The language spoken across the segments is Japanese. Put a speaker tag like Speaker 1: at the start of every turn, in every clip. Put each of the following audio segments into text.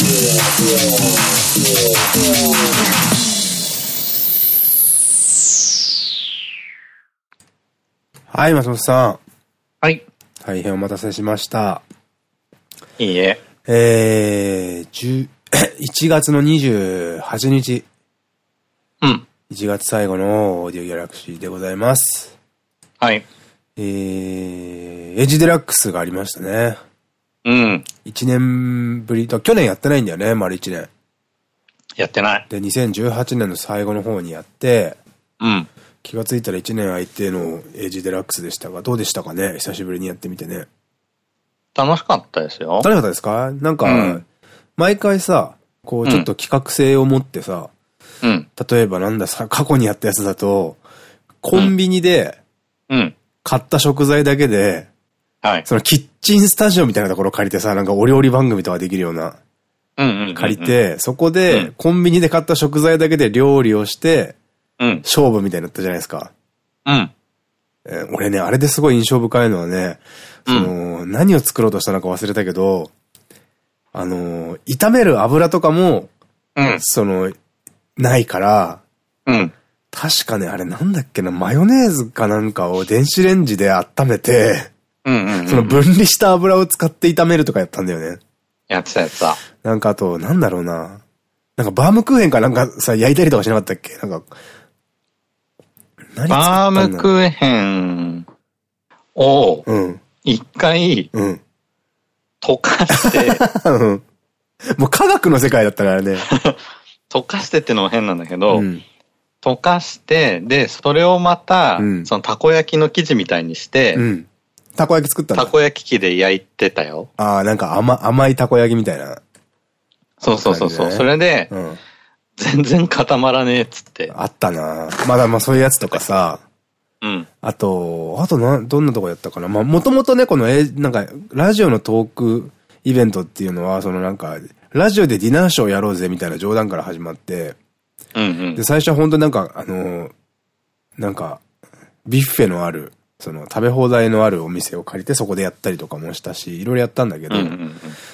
Speaker 1: はい、松本さん。
Speaker 2: はい。
Speaker 1: 大変お待たせしました。
Speaker 2: いいえ。
Speaker 1: えー、10 1 月の28日。
Speaker 2: うん。
Speaker 1: 1月最後のオーディオギャラクシーでございます。
Speaker 2: はい。
Speaker 1: えー、エッジデラックスがありましたね。
Speaker 2: うん。
Speaker 1: 1年ぶりと、去年やってないんだよね、丸1年。
Speaker 2: やってない。
Speaker 1: で、2018年の最後の方にやって、
Speaker 2: うん。
Speaker 1: 気がついたら1年空いてのエッジデラックスでしたが、どうでしたかね久しぶりにやってみてね。
Speaker 2: 楽しかったですよ。
Speaker 1: 楽しかったですか？なんか、
Speaker 2: うん
Speaker 1: 毎回さ、こう、ちょっと企画性を持ってさ、
Speaker 2: うん。
Speaker 1: 例えばなんださ、過去にやったやつだと、コンビニで
Speaker 2: うん。
Speaker 1: 買った食材だけで、
Speaker 2: はい。
Speaker 1: そのキッチンスタジオみたいなところ借りてさ、なんかお料理番組とかできるような、
Speaker 2: うんうんうんうん。
Speaker 1: 借り。て、そこで、
Speaker 2: うん
Speaker 1: コンビニで買った食材だけで料理をして、
Speaker 2: うん。
Speaker 1: 勝負みたいになったじゃないですか。
Speaker 2: うん。
Speaker 1: えー俺ね、あれですごい印象深いのはね、その、何を作ろうとしたのか忘れたけど、あのー、炒める油とかも、
Speaker 2: うん。
Speaker 1: その、ないから、
Speaker 2: うん。
Speaker 1: 確かね、あれなんだっけな、マヨネーズかなんかを電子レンジで温めて、
Speaker 2: うんうん。
Speaker 1: その分離した油を使って炒めるとかやったんだよね。
Speaker 2: やってたやつだ。
Speaker 1: なんかあと、なんだろうな。なんかバームクーヘンかなんかさ、焼いたりとかしなかったっけ？なんか、何
Speaker 2: バームクーヘンを
Speaker 1: うん、
Speaker 2: 一回
Speaker 1: うん。
Speaker 2: 溶かして、
Speaker 1: うんもう科学の世界だったからね。
Speaker 2: 溶かしてってのも変なんだけど、
Speaker 1: うん。
Speaker 2: 溶かして、で、それをまた、
Speaker 1: うん
Speaker 2: そのたこ焼きの生地みたいにして、
Speaker 1: うん。たこ焼き作ったんだ。
Speaker 2: たこ焼き器で焼いてたよ。
Speaker 1: ああ、なんか甘、甘いたこ焼きみたいな。
Speaker 2: そうそうそうそう。それで、
Speaker 1: うん。
Speaker 2: 全然固まらねえっつって。
Speaker 1: あったなまだまあそういうやつとかさ、
Speaker 2: うん。
Speaker 1: あと、あとな、どんなとこやったかなまあ、もともとね、この、え、なんか、ラジオのトークイベントっていうのは、そのなんか、ラジオでディナーショーやろうぜみたいな冗談から始まって、
Speaker 2: うんうん
Speaker 1: で、。最初は本当なんか、あの、なんか、ビュッフェのある、その、食べ放題のあるお店を借りてそこでやったりとかもしたし、いろいろやったんだけど。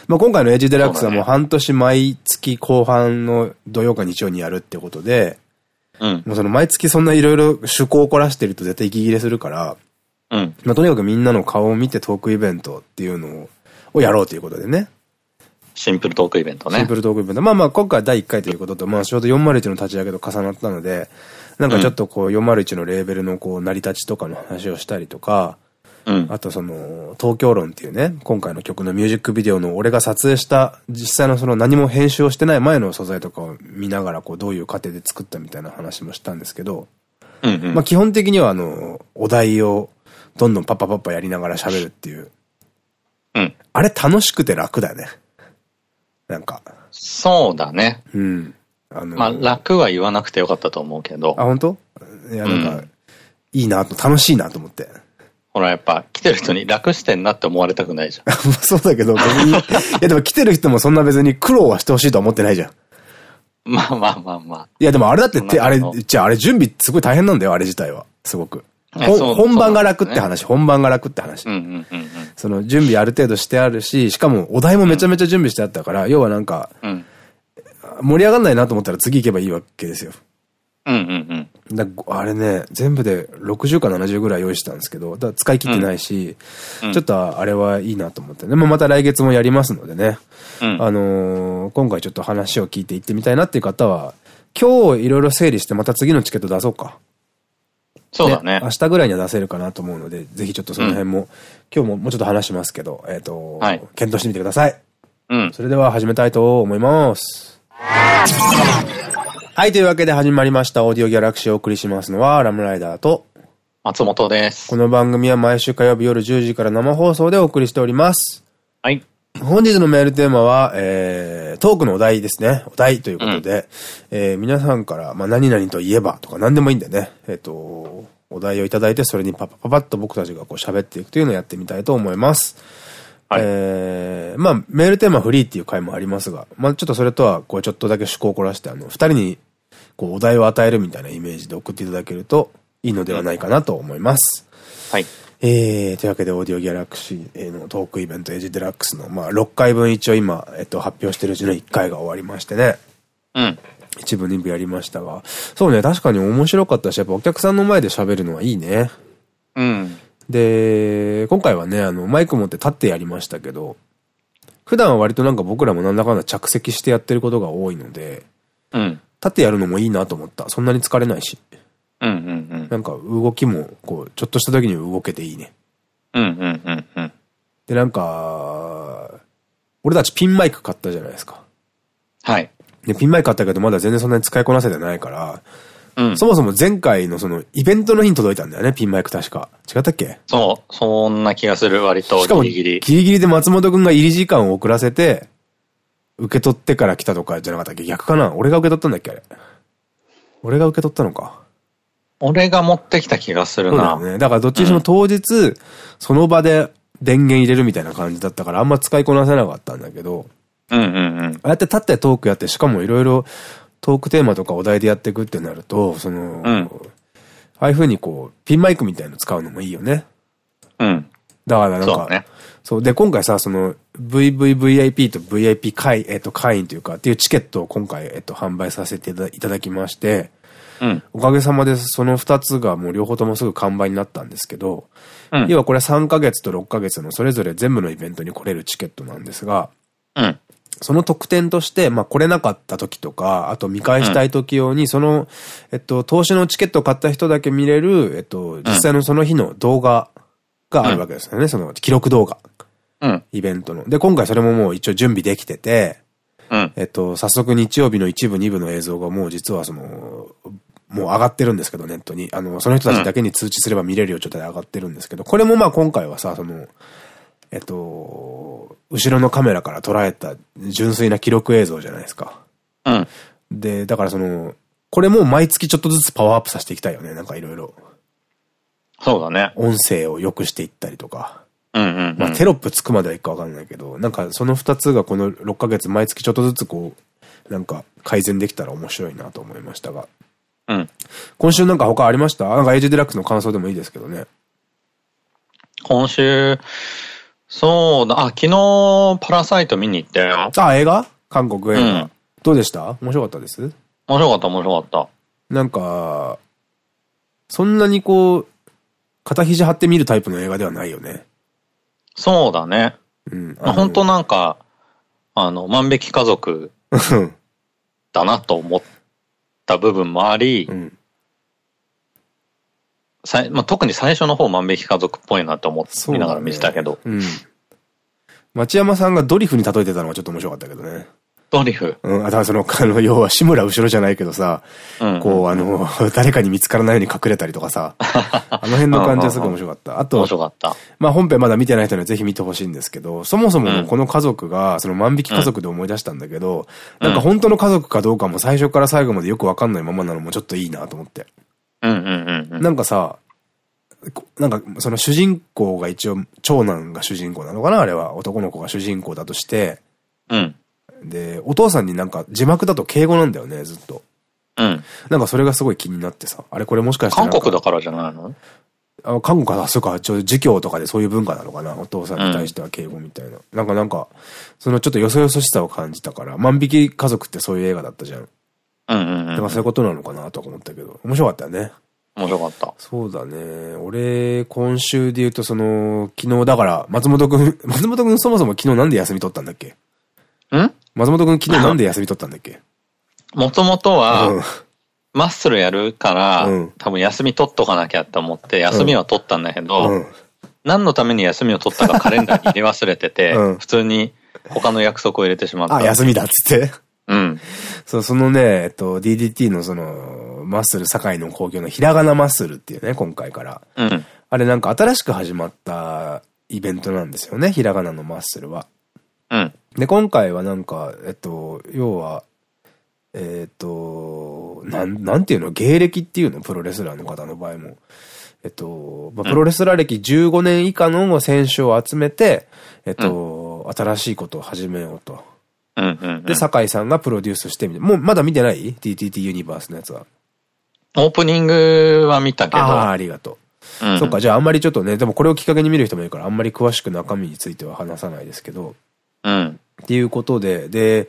Speaker 1: まあ今回のエイジデラックスはもう半年毎月後半の土曜か日曜にやるってことで、
Speaker 2: うん。
Speaker 1: もうその毎月そんないろいろ趣向を凝らしてると絶対息切れするから、
Speaker 2: うん。
Speaker 1: まあとにかくみんなの顔を見てトークイベントっていうのををやろうということでね。
Speaker 2: シンプルトークイベントね。
Speaker 1: シンプルトークイベント。まあまあ今回第1回ということと、まあちょうど401の立ち上げと重なったので、なんかちょっとこう401のレーベルのこう成り立ちとかの話をしたりとか、
Speaker 2: うん。
Speaker 1: あとその、東京論っていうね、今回の曲のミュージックビデオの俺が撮影した実際のその何も編集をしてない前の素材とかを見ながらこうどういう過程で作ったみたいな話もしたんですけど、
Speaker 2: うんうん。
Speaker 1: まあ基本的にはあの、お題をどんどんパッパパッパやりながら喋るっていう。
Speaker 2: うん。
Speaker 1: あれ楽しくて楽だよね。なんか。
Speaker 2: そうだね。
Speaker 1: うん。あの、
Speaker 2: まあ、楽は言わなくてよかったと思うけど
Speaker 1: あ、、本当？いや、なんか、
Speaker 2: うん
Speaker 1: いいなと、楽しいなと思って。
Speaker 2: ほら、やっぱ、来てる人に楽してんなって思われたくないじゃん。
Speaker 1: そうだけど、別に、いやでも来てる人もそんな別に苦労はしてほしいとは思ってないじゃん。
Speaker 2: まあまあまあま
Speaker 1: いやでもあれだってて、あれじゃああれ準備すごい大変なんだよ、あれ自体は。すごく。本番が楽って話、本番が楽って話
Speaker 2: あ。。うんうんうん
Speaker 1: その準備ある程度してあるし、しかもお題もめちゃめちゃ準備してあったから、要はなんか、
Speaker 2: うん。うん。
Speaker 1: 盛り上がんないなと思ったら次行けばいいわけですよ。
Speaker 2: うんうんうん。
Speaker 1: だあれね、全部で60か70ぐらい用意してたんですけど、だ使い切ってないし、
Speaker 2: うん
Speaker 1: ちょっとあれはいいなと思って。でもまた来月もやりますのでね。
Speaker 2: うん
Speaker 1: あのー今回ちょっと話を聞いて行ってみたいなっていう方は、今日いろいろ整理してまた次のチケット出そうか。
Speaker 2: そうだね
Speaker 1: 明。日ぐらいには出せるかなと思うので、ぜひちょっとその辺も、今日ももうちょっと話しますけど、えっ、と、
Speaker 2: はい
Speaker 1: 検討してみてください。
Speaker 2: うん。
Speaker 1: それでは始めたいと思います。はい、というわけで始まりました。オーディオギャラクシーをお送りしますのは、ラムライダーと、
Speaker 2: 松本です。
Speaker 1: この番組は毎週火曜日夜10時から生放送でお送りしております。
Speaker 2: はい。
Speaker 1: 本日のメールテーマは、えー、トークのお題ですね。お題ということで、えー皆さんから、まあ、何々と言えばとか何でもいいんでね、えっ、と、お題をいただいて、それにパパパパッと僕たちがこう喋っていくというのをやってみたいと思います。
Speaker 2: はい
Speaker 1: えー、まあ、メールテーマフリーっていう回もありますが、まあ、ちょっとそれとは、こう、ちょっとだけ趣向を凝らして、あの、二人に、こう、お題を与えるみたいなイメージで送っていただけるといいのではないかなと思います。
Speaker 2: はい。
Speaker 1: えー、というわけで、オーディオギャラクシーのトークイベント、エイジデラックスの、まあ、6回分一応今、えっと、発表してるうちの1回が終わりましてね。
Speaker 2: うん。
Speaker 1: 一部二部やりましたが。そうね、確かに面白かったし、やっぱお客さんの前で喋るのはいいね。
Speaker 2: うん。
Speaker 1: で、今回はね、あの、マイク持って立ってやりましたけど、普段は割となんか僕らもなんだかんだ着席してやってることが多いので、
Speaker 2: うん。
Speaker 1: 立ってやるのもいいなと思った。そんなに疲れないし。
Speaker 2: うんうんうん。
Speaker 1: なんか動きも、こう、ちょっとした時に動けていいね。
Speaker 2: うんうんうんうん。
Speaker 1: で、なんか、俺たちピンマイク買ったじゃないですか。
Speaker 2: はい。
Speaker 1: で、ピンマイク買ったけどまだ全然そんなに使いこなせてないから、
Speaker 2: うん、
Speaker 1: そもそも前回のそのイベントの日に届いたんだよね、ピンマイク確か。違ったっけ？
Speaker 2: そう、そんな気がする、割とギリギリ。
Speaker 1: ギリギリで松本くんが入り時間を遅らせて、受け取ってから来たとかじゃなかったっけ？逆かな？俺が受け取ったんだっけあれ。俺が受け取ったのか。
Speaker 2: 俺が持ってきた気がするな。
Speaker 1: そうだね。だからどっちにしても当日、うん、その場で電源入れるみたいな感じだったからあんま使いこなせなかったんだけど。
Speaker 2: うんうんうん。
Speaker 1: ああやって立ってトークやって、しかもいろいろトークテーマとかお題でやっていくってなると、その、うん、ああいう風にこう、ピンマイクみたいの使うのもいいよね。
Speaker 2: うん。
Speaker 1: だからなんか、そう,、ね、そう。で、今回さ、その、VVVIP と VIP 会、えっと、会員というか、っていうチケットを今回、えっと、販売させていただきまして、
Speaker 2: うん、
Speaker 1: おかげさまでその二つがもう両方ともすぐ完売になったんですけど、
Speaker 2: うん、
Speaker 1: 要はこれ3ヶ月と6ヶ月のそれぞれ全部のイベントに来れるチケットなんですが、
Speaker 2: うん、
Speaker 1: その特典として、まあ来れなかった時とか、あと見返したい時用に、その、えっと、投資のチケットを買った人だけ見れる、えっと、実際のその日の動画があるわけですよね、その記録動画。
Speaker 2: うん。
Speaker 1: イベントの。で、今回それももう一応準備できてて、
Speaker 2: うん。
Speaker 1: えっと、早速日曜日の一部、二部の映像がもう実はその、もう上がってるんですけど、ネットに。あの、その人たちだけに通知すれば見れるよう状態で上がってるんですけど、これもまあ今回はさ、その、えっと、後ろのカメラから捉えた純粋な記録映像じゃないですか。
Speaker 2: うん。
Speaker 1: で、だからその、これも毎月ちょっとずつパワーアップさせていきたいよね、なんかいろいろ。
Speaker 2: そうだね。
Speaker 1: 音声を良くしていったりとか。
Speaker 2: うんうん、
Speaker 1: まあテロップつくまではいくかわかんないけど、なんかその二つがこの6ヶ月毎月ちょっとずつこう、なんか改善できたら面白いなと思いましたが。
Speaker 2: うん。
Speaker 1: 今週なんか他ありました？なんかエイジデラックスの感想でもいいですけどね。
Speaker 2: 今週、そうだ、あ、昨日パラサイト見に行ったよ。
Speaker 1: あ、映画？韓国映画。うん、どうでした？面白かったです？
Speaker 2: 面白かった、面白かった。
Speaker 1: なんか、そんなにこう、肩肘張って見るタイプの映画ではないよね。
Speaker 2: そうだね。
Speaker 1: うん。
Speaker 2: 本当なんか、あの、万引き家族だなと思った部分もあり、
Speaker 1: うん、
Speaker 2: さまあ、特に最初の方万引き家族っぽいなと思って見ながら見てたけど。
Speaker 1: うね、うん。町山さんがドリフに例えてたのはちょっと面白かったけどね。
Speaker 2: ドリフ？
Speaker 1: うん、だからその、あの、要は志村後ろじゃないけどさ、こう、あの、誰かに見つからないように隠れたりとかさ、あの辺の感じはすごい面白かった。あと、
Speaker 2: 面白かった。
Speaker 1: まあ本編まだ見てない人にはぜひ見てほしいんですけど、そもそもこの家族が、その万引き家族で思い出したんだけど、うん、なんか本当の家族かどうかも最初から最後までよくわかんないままなのもちょっといいなと思って。
Speaker 2: うんうんうん。
Speaker 1: なんかさ、なんか、その主人公が一応、長男が主人公なのかな？あれは。男の子が主人公だとして。
Speaker 2: うん。
Speaker 1: で、お父さんになんか字幕だと敬語なんだよね、ずっと。
Speaker 2: うん。
Speaker 1: なんかそれがすごい気になってさ。あれこれもしかして
Speaker 2: 韓国だからじゃないの？
Speaker 1: あ韓国か、そうか、ちょ、儒教とかでそういう文化なのかな？お父さんに対しては敬語みたいな。うん、なんかなんか、そのちょっとよそよそしさを感じたから、万引き家族ってそういう映画だったじゃん。
Speaker 2: うんうんうん。
Speaker 1: だからそういうことなのかなとか思ったけど、面白かったよね。
Speaker 2: 面白かった。
Speaker 1: そうだね。俺、今週で言うとその、昨日だから、松本くん、松本くんそもそも昨日なんで休み取ったんだっけ？
Speaker 2: ん？
Speaker 1: 松本くん昨日なんで休み取ったんだっけ？
Speaker 2: もともとは、うん、マッスルやるから、うん、多分休み取っとかなきゃって思って、休みは取ったんだけど、うん、何のために休みを取ったかカレンダーに入れ忘れてて、普通に他の約束を入れてしまった。
Speaker 1: あ、休みだっつって。
Speaker 2: うん。
Speaker 1: そう、そのね、えっと、DDT のその、マッスル堺の工業のひらがなマッスルっていうね、今回から。
Speaker 2: うん。
Speaker 1: あれなんか新しく始まったイベントなんですよね、ひらがなのマッスルは。
Speaker 2: うん。
Speaker 1: で、今回はなんか、えっと、要は、えっと、なん、なんていうの芸歴っていうの？プロレスラーの方の場合も。えっと、まあ、プロレスラー歴15年以下の選手を集めて、えっと、うん、新しいことを始めようと。
Speaker 2: で、
Speaker 1: 酒井さんがプロデュースしてみて、もうまだ見てない ?TTT ユニバースのやつは。
Speaker 2: オープニングは見たけど。
Speaker 1: ああ、ありがとうん、そっか、じゃああんまりちょっとね、でもこれをきっかけに見る人もいるから、あんまり詳しく中身については話さないですけど。
Speaker 2: うん。
Speaker 1: っていうことで、で、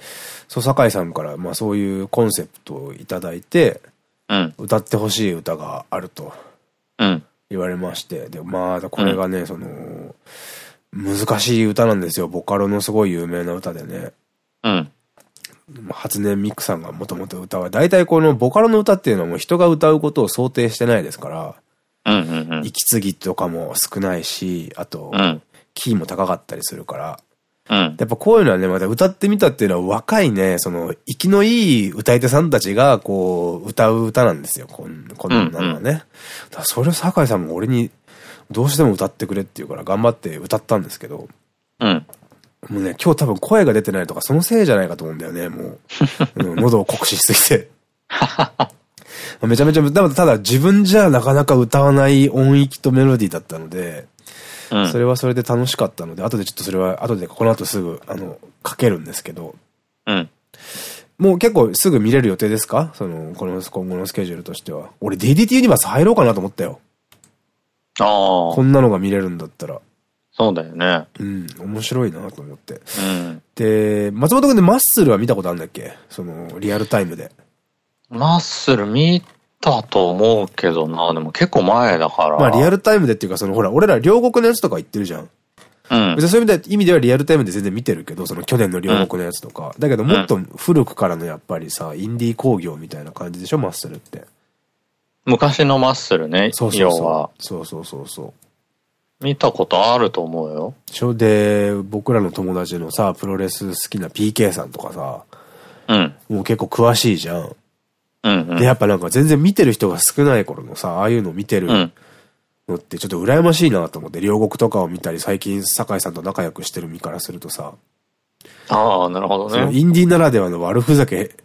Speaker 1: そう、酒井さんから、まあそういうコンセプトをいただいて、
Speaker 2: うん、
Speaker 1: 歌ってほしい歌があると。
Speaker 2: うん。
Speaker 1: 言われまして。で、まあ、これがね、うん、その、難しい歌なんですよ。ボカロのすごい有名な歌でね。
Speaker 2: うん。
Speaker 1: 初音ミクさんがもともと歌は、大体このボカロの歌っていうのはもう人が歌うことを想定してないですから、息継ぎとかも少ないし、あと、キーも高かったりするから、
Speaker 2: うん、
Speaker 1: やっぱこういうのはね、また歌ってみたっていうのは若いね、その、息のいい歌い手さんたちが、こう、歌う歌なんですよ。こんこんなのはね。だそれを酒井さんも俺に、どうしても歌ってくれって言うから頑張って歌ったんですけど、
Speaker 2: うん。
Speaker 1: もうね、今日多分声が出てないとか、そのせいじゃないかと思うんだよね、もう。うん、喉を酷使しすぎて。めちゃめちゃ、ただ自分じゃなかなか歌わない音域とメロディーだったので、うん、それはそれで楽しかったので、後でちょっとそれは、後でこの後すぐ、あの、かけるんですけど、
Speaker 2: うん。
Speaker 1: もう結構すぐ見れる予定ですか？その、この今後のスケジュールとしては。俺 DDT ユニバース入ろうかなと思ったよ。
Speaker 2: ああ。
Speaker 1: こんなのが見れるんだったら。
Speaker 2: そうだよね。
Speaker 1: うん、面白いなと思って。
Speaker 2: うん、
Speaker 1: で、松本くんでマッスルは見たことあるんだっけ？その、リアルタイムで。
Speaker 2: マッスル見たと思うけどな、でも結構前だから。
Speaker 1: まあリアルタイムでっていうか、そのほら、俺ら両国のやつとか言ってるじゃん。
Speaker 2: うん。
Speaker 1: 別にそういう意味ではリアルタイムで全然見てるけど、その去年の両国のやつとか。うん、だけどもっと古くからのやっぱりさ、インディー工業みたいな感じでしょ、マッスルって。
Speaker 2: 昔のマッスルね、
Speaker 1: そうそうそう。そうそうそうそう。
Speaker 2: 見たことあると思うよ。
Speaker 1: それで、僕らの友達のさ、プロレス好きな PK さんとかさ、
Speaker 2: うん。
Speaker 1: もう結構詳しいじゃん。
Speaker 2: うんうん、
Speaker 1: で、やっぱなんか全然見てる人が少ない頃のさ、ああいうの見てるのってちょっと羨ましいなと思って、両国とかを見たり、最近酒井さんと仲良くしてる身からするとさ。
Speaker 2: ああ、なるほどね。
Speaker 1: インディーならではの悪ふざけ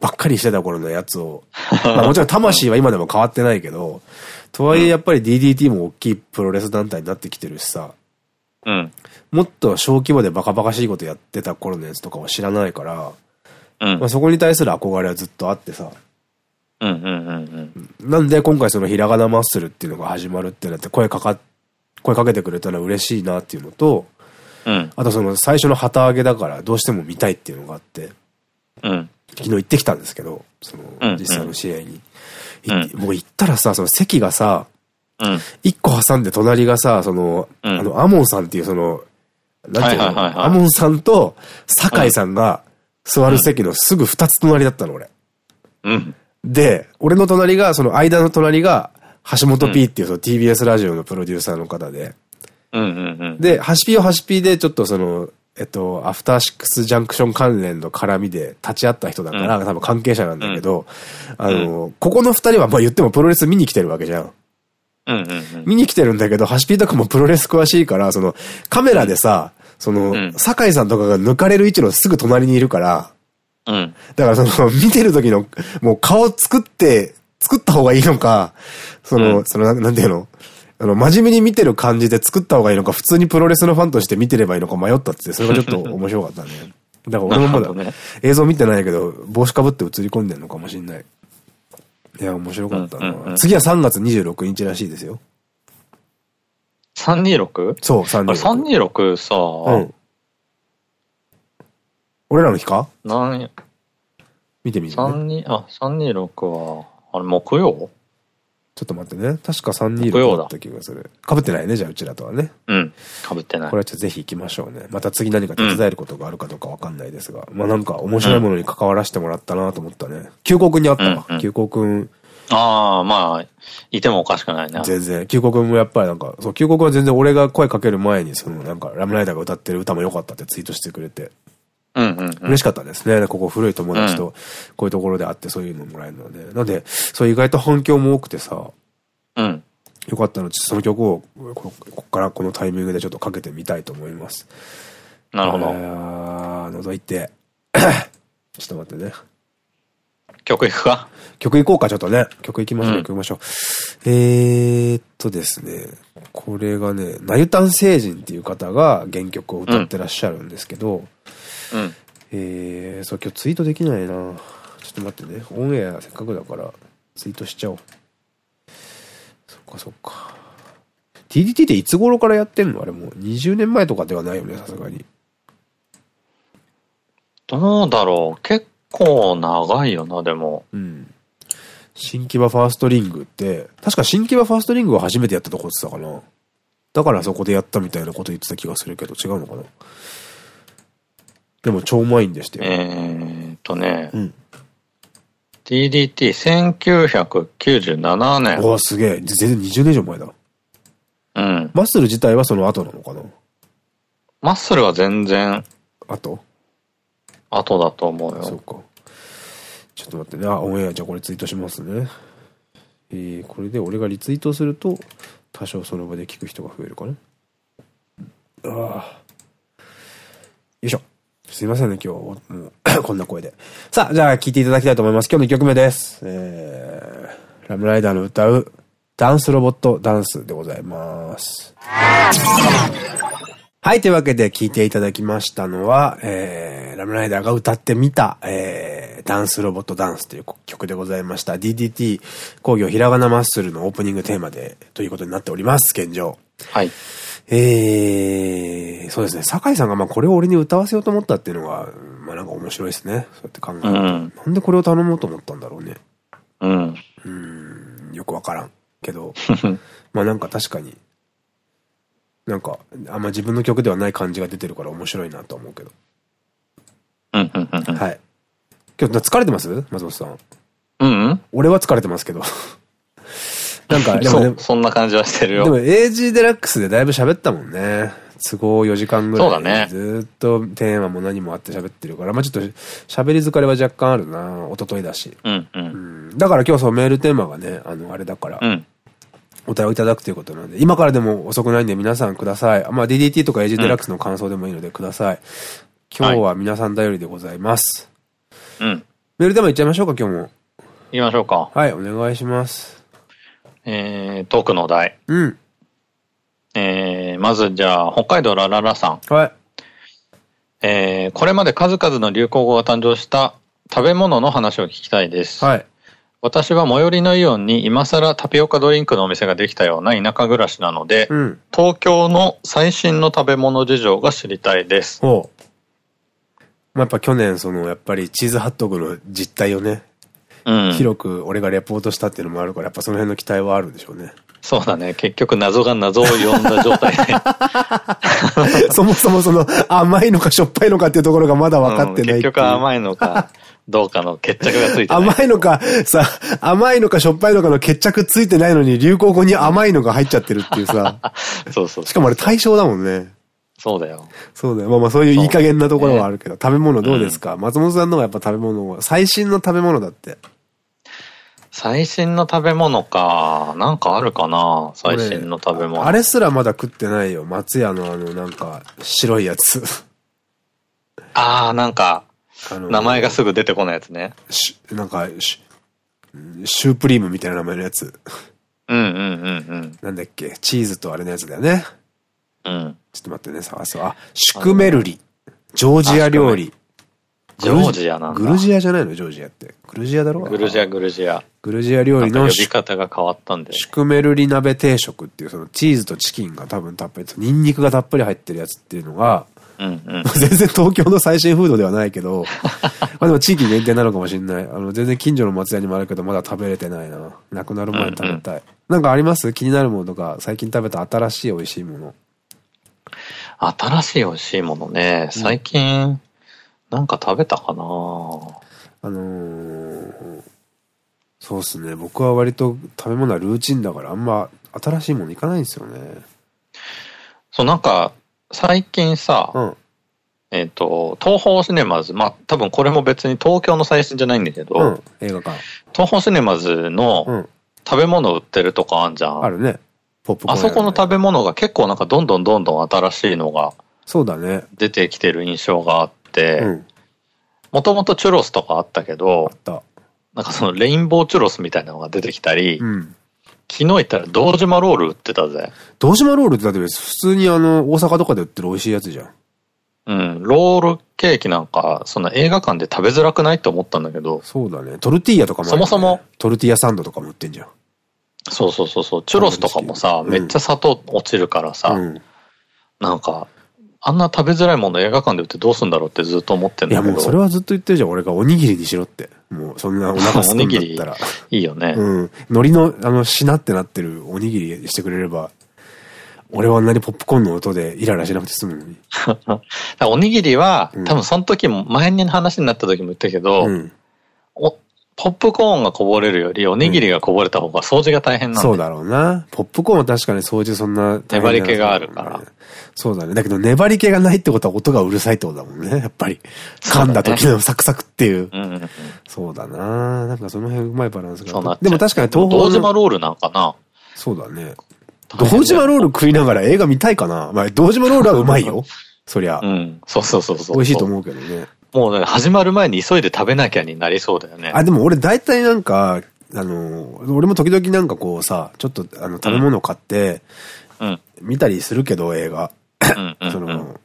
Speaker 1: ばっかりしてた頃のやつを、まあもちろん魂は今でも変わってないけど、とはいえやっぱり DDT も大きいプロレス団体になってきてるしさ。
Speaker 2: うん。
Speaker 1: もっと小規模でバカバカしいことやってた頃のやつとかは知らないから、
Speaker 2: うん。
Speaker 1: まあそこに対する憧れはずっとあってさ。なんで今回そのひらがなマッスルっていうのが始まるってなって声かか、声かけてくれたのは嬉しいなっていうのと、
Speaker 2: うん。あ
Speaker 1: とその最初の旗揚げだからどうしても見たいっていうのがあって、
Speaker 2: うん。
Speaker 1: 昨日行ってきたんですけど、その実際の試合に。もう行ったらさ、その席がさ、一、個挟んで隣がさ、その、あの、アモンさんっていうその、なんていうの？アモンさんと酒井さんが座る席のすぐ二つ隣だったの、俺。
Speaker 2: うん。
Speaker 1: で、俺の隣が、その間の隣が、橋本 P っていうその TBS ラジオのプロデューサーの方で。で、橋 P は橋 P でちょっとその、えっと、アフターシックスジャンクション関連の絡みで立ち会った人だから、うん、多分関係者なんだけど、うん、あの、うん、ここの二人はまあ言ってもプロレス見に来てるわけじゃん。見に来てるんだけど、ハシピーとかもプロレス詳しいから、その、カメラでさ、その、酒井さんとかが抜かれる位置のすぐ隣にいるから、
Speaker 2: うん。
Speaker 1: だからその、見てる時の、もう顔作って、作った方がいいのか、その、その、なんていうの？あの、真面目に見てる感じで作った方がいいのか、普通にプロレスのファンとして見てればいいのか迷ったって、それがちょっと面白かったね。だから俺もまだ、映像見てないけど、帽子かぶって映り込んでんのかもしんない。いや、面白かったな。次は3月26日らしいですよ。
Speaker 2: 326?
Speaker 1: そう、326。
Speaker 2: 326さ、うん。
Speaker 1: 俺らの日か？
Speaker 2: 何
Speaker 1: 見てみる、
Speaker 2: ね。あ、326は、あれ木曜？
Speaker 1: ちょっと待ってね。確か326だった気がする。かぶってないね、じゃあうちらとはね。
Speaker 2: うん。かぶってない。
Speaker 1: これはちょっとぜひ行きましょうね。また次何か手伝えることがあるかどうかわかんないですが。うん、まあなんか面白いものに関わらせてもらったなと思ったね。急行くんにあったわ。急行くん。
Speaker 2: ああ、まあ、いてもおかしくないな。
Speaker 1: 全然。急行くんもやっぱりなんか、そう、急行くんは全然俺が声かける前に、そのなんか、ラムライダーが歌ってる歌も良かったってツイートしてくれて。
Speaker 2: うんうん、
Speaker 1: 嬉しかったですね。ここ古い友達とこういうところで会ってそういうのもらえるので。なんで、そう意外と反響も多くてさ、
Speaker 2: うん。
Speaker 1: よかったので、その曲をここからこのタイミングでちょっとかけてみたいと思います。
Speaker 2: なるほど。
Speaker 1: あ覗いて。ちょっと待ってね。
Speaker 2: 曲いくか？
Speaker 1: 曲いこうか、ちょっとね。曲いきましょう、うん、曲いきましょう。えーっとですね。これがね、なゆたん星人っていう方が原曲を歌ってらっしゃるんですけど、
Speaker 2: うん。
Speaker 1: えー、そう、今日ツイートできないなちょっと待ってね。オンエアせっかくだから、ツイートしちゃおう。そっかそっか。DDT っていつ頃からやってんの？あれもう20年前とかではないよね、さすがに。
Speaker 2: どうだろう結構長いよな、でも。
Speaker 1: うん。新木場ファーストリングって、確か新木場ファーストリングを初めてやったとこって言ってたかな。だからそこでやったみたいなこと言ってた気がするけど、違うのかな？でも超満員でしたよ。
Speaker 2: えっとね。うん。DDT1997 年。
Speaker 1: おすげえ。全然20年以上前だ。
Speaker 2: うん。
Speaker 1: マッスル自体はその後なのかな？
Speaker 2: マッスルは全然。
Speaker 1: 後？
Speaker 2: 後だと思うよ。
Speaker 1: そうか。ちょっと待ってね。あ、オンエアじゃあこれツイートしますね。えー、これで俺がリツイートすると、多少その場で聞く人が増えるかな。ああ。よいしょ。すいませんね、今日、もう こんな声で。さあ、じゃあ聴いていただきたいと思います。今日の1曲目です。えー、ラムライダーの歌う、ダンスロボットダンスでございます。はい、というわけで聴いていただきましたのは、えー、ラムライダーが歌ってみた、えー、ダンスロボットダンスという曲でございました。DDT 工業ひらがなマッスルのオープニングテーマで、ということになっております、現状。
Speaker 2: はい。
Speaker 1: えー、そうですね。酒井さんがまあこれを俺に歌わせようと思ったっていうのが、まあなんか面白いですね。そうやって考えると。うん、なんでこれを頼もうと思ったんだろうね。
Speaker 2: うん。
Speaker 1: うん、よくわからん。けど、まあなんか確かに、なんか、あんま自分の曲ではない感じが出てるから面白いなと思うけど。
Speaker 2: うんうんうんうん。
Speaker 1: はい。今日疲れてます？松本さん。
Speaker 2: うん、うん、
Speaker 1: 俺は疲れてますけど。
Speaker 2: なんか、でもね、そんな感じはしてるよ。
Speaker 1: でも AG デラックスでだいぶ喋ったもんね。都合4時間ぐらい。
Speaker 2: そうだね。
Speaker 1: ずっとテーマも何もあって喋ってるから、まあちょっと喋り疲れは若干あるな。一昨日だし。
Speaker 2: うんうん。う
Speaker 1: ん、だから今日そのメールテーマがね、あの、あれだから。うん。お題をいただくということなので、今からでも遅くないんで皆さんください。まあ DDT とか AG デラックスの感想でもいいのでください。今日は皆さん頼りでございます。
Speaker 2: うん。
Speaker 1: メールテーマいっちゃいましょうか、今日も。
Speaker 2: 行きましょうか。
Speaker 1: はい、お願いします。
Speaker 2: えー、トークのお題。
Speaker 1: うん。
Speaker 2: えー、まずじゃあ、北海道ラララさん。
Speaker 1: はい。
Speaker 2: えー、これまで数々の流行語が誕生した食べ物の話を聞きたいです。
Speaker 1: はい。
Speaker 2: 私は最寄りのイオンに今更タピオカドリンクのお店ができたような田舎暮らしなので、うん、東京の最新の食べ物事情が知りたいです。
Speaker 1: ほう。まあ、やっぱ去年その、やっぱりチーズハットグの実態をね、広く俺がレポートしたっていうのもあるから、やっぱその辺の期待はあるでしょうね。
Speaker 2: そうだね。結局謎が謎を呼んだ状態
Speaker 1: で。そもそもその甘いのかしょっぱいのかっていうところがまだ分かってない、うん、
Speaker 2: 結局甘いのかどうかの決着がついて
Speaker 1: ない。甘いのか、さ、甘いのかしょっぱいのかの決着ついてないのに流行語に甘いのが入っちゃってるっていうさ。
Speaker 2: そうそう
Speaker 1: しかもあれ対象だもんね。
Speaker 2: そうだよ。
Speaker 1: そうだよ。まあまあそういういい加減なところはあるけど、ね、食べ物どうですか、うん、松本さんのがやっぱ食べ物は、最新の食べ物だって。
Speaker 2: 最新の食べ物か。なんかあるかな？最新の食べ物。
Speaker 1: あれすらまだ食ってないよ。松屋のあの、なんか、白いやつ。
Speaker 2: ああ、なんか、名前がすぐ出てこないやつね。
Speaker 1: なんかシ、シュープリームみたいな名前のやつ。
Speaker 2: うんうんうんうん。
Speaker 1: なんだっけ？チーズとあれのやつだよね。
Speaker 2: うん。
Speaker 1: ちょっと待ってね、探そう。あ、シュクメルリ。ジョージア料理。
Speaker 2: ジョージアなん
Speaker 1: だ。グルジアじゃないの？ジョージアって。グルジアだろ？
Speaker 2: グルジア、グルジア。
Speaker 1: グルジア料理の
Speaker 2: 呼び方が変わったんで。
Speaker 1: シュクメルリ鍋定食っていうそのチーズとチキンが多分たっぷり、ニンニクがたっぷり入ってるやつっていうのが、
Speaker 2: うんうん、
Speaker 1: 全然東京の最新フードではないけど、まあでも地域限定なのかもしれない。あの、全然近所の松屋にもあるけど、まだ食べれてないな。なくなる前に食べたい。うんうん、なんかあります？気になるものとか、最近食べた新しい美味しいもの。
Speaker 2: 新しい美味しいものね。最近、うんなんか食べたかな？あの
Speaker 1: ー、そうっすね。僕は割と食べ物はルーチンだからあんま新しいものいかないんですよね。
Speaker 2: そう、なんか、最近さ、うん、えっと、東宝シネマズ、まあ多分これも別に東京の最新じゃないんだけど、うん、
Speaker 1: 映画館。
Speaker 2: 東宝シネマズの食べ物売ってるとこあんじゃん。
Speaker 1: あるね。
Speaker 2: ポップコーン、ね、あそこの食べ物が結構なんかどんどんどんどん新しいのが、
Speaker 1: そうだね。
Speaker 2: 出てきてる印象があって、、もともとチュロスとかあったけど、なんかそのレインボーチュロスみたいなのが出てきたり、うん、昨日行ったら堂島ロール売ってたぜ。
Speaker 1: 堂島ロールってだって普通にあの、大阪とかで売ってる美味しいやつじゃん。
Speaker 2: うん、ロールケーキなんか、その映画館で食べづらくないって思ったんだけど。
Speaker 1: そうだね。トルティーヤとかも、
Speaker 2: ね、そもそも。
Speaker 1: トルティーヤサンドとかも売ってんじゃん。
Speaker 2: そうそうそうそう。チュロスとかもさ、めっちゃ砂糖落ちるからさ、なんか、あんな食べづらいもの映画館で売ってどうすんだろうってずっと思ってんだけど。
Speaker 1: いやもうそれはずっと言ってるじゃん。俺がおにぎりにしろって。もうそんなお腹すくんだったら。
Speaker 2: いいよね。
Speaker 1: うん。海苔のあのしなってなってるおにぎりしてくれれば、俺はあんなにポップコーンの音でイライラしなくて済むのに。
Speaker 2: おにぎりは、うん、多分その時も、前に話になった時も言ったけど、うん、おポップコーンがこぼれるより、おにぎりがこぼれた方が掃除が大変なん
Speaker 1: だ、そうだろうな。ポップコーンは確かに掃除そんな
Speaker 2: 大変粘り気があるから。
Speaker 1: そうだね。だけど粘り気がないってことは音がうるさいってことだもんね。やっぱり。噛んだ時のサクサクっていう。そうだななんかその辺うまいバランスが。でも確かに
Speaker 2: 東方。堂島ロールなんかな
Speaker 1: そうだね。堂島ロール食いながら映画見たいかなまあ、堂島ロールはうまいよ。そりゃ。
Speaker 2: うん。そうそうそうそう。
Speaker 1: 美味しいと思うけどね。
Speaker 2: もうね、始まる前に急いで食べなきゃになりそうだよね。
Speaker 1: あ、でも俺大体なんか、あの、俺も時々なんかこうさ、ちょっとあの食べ物買って、うん、見たりするけど、映画。その、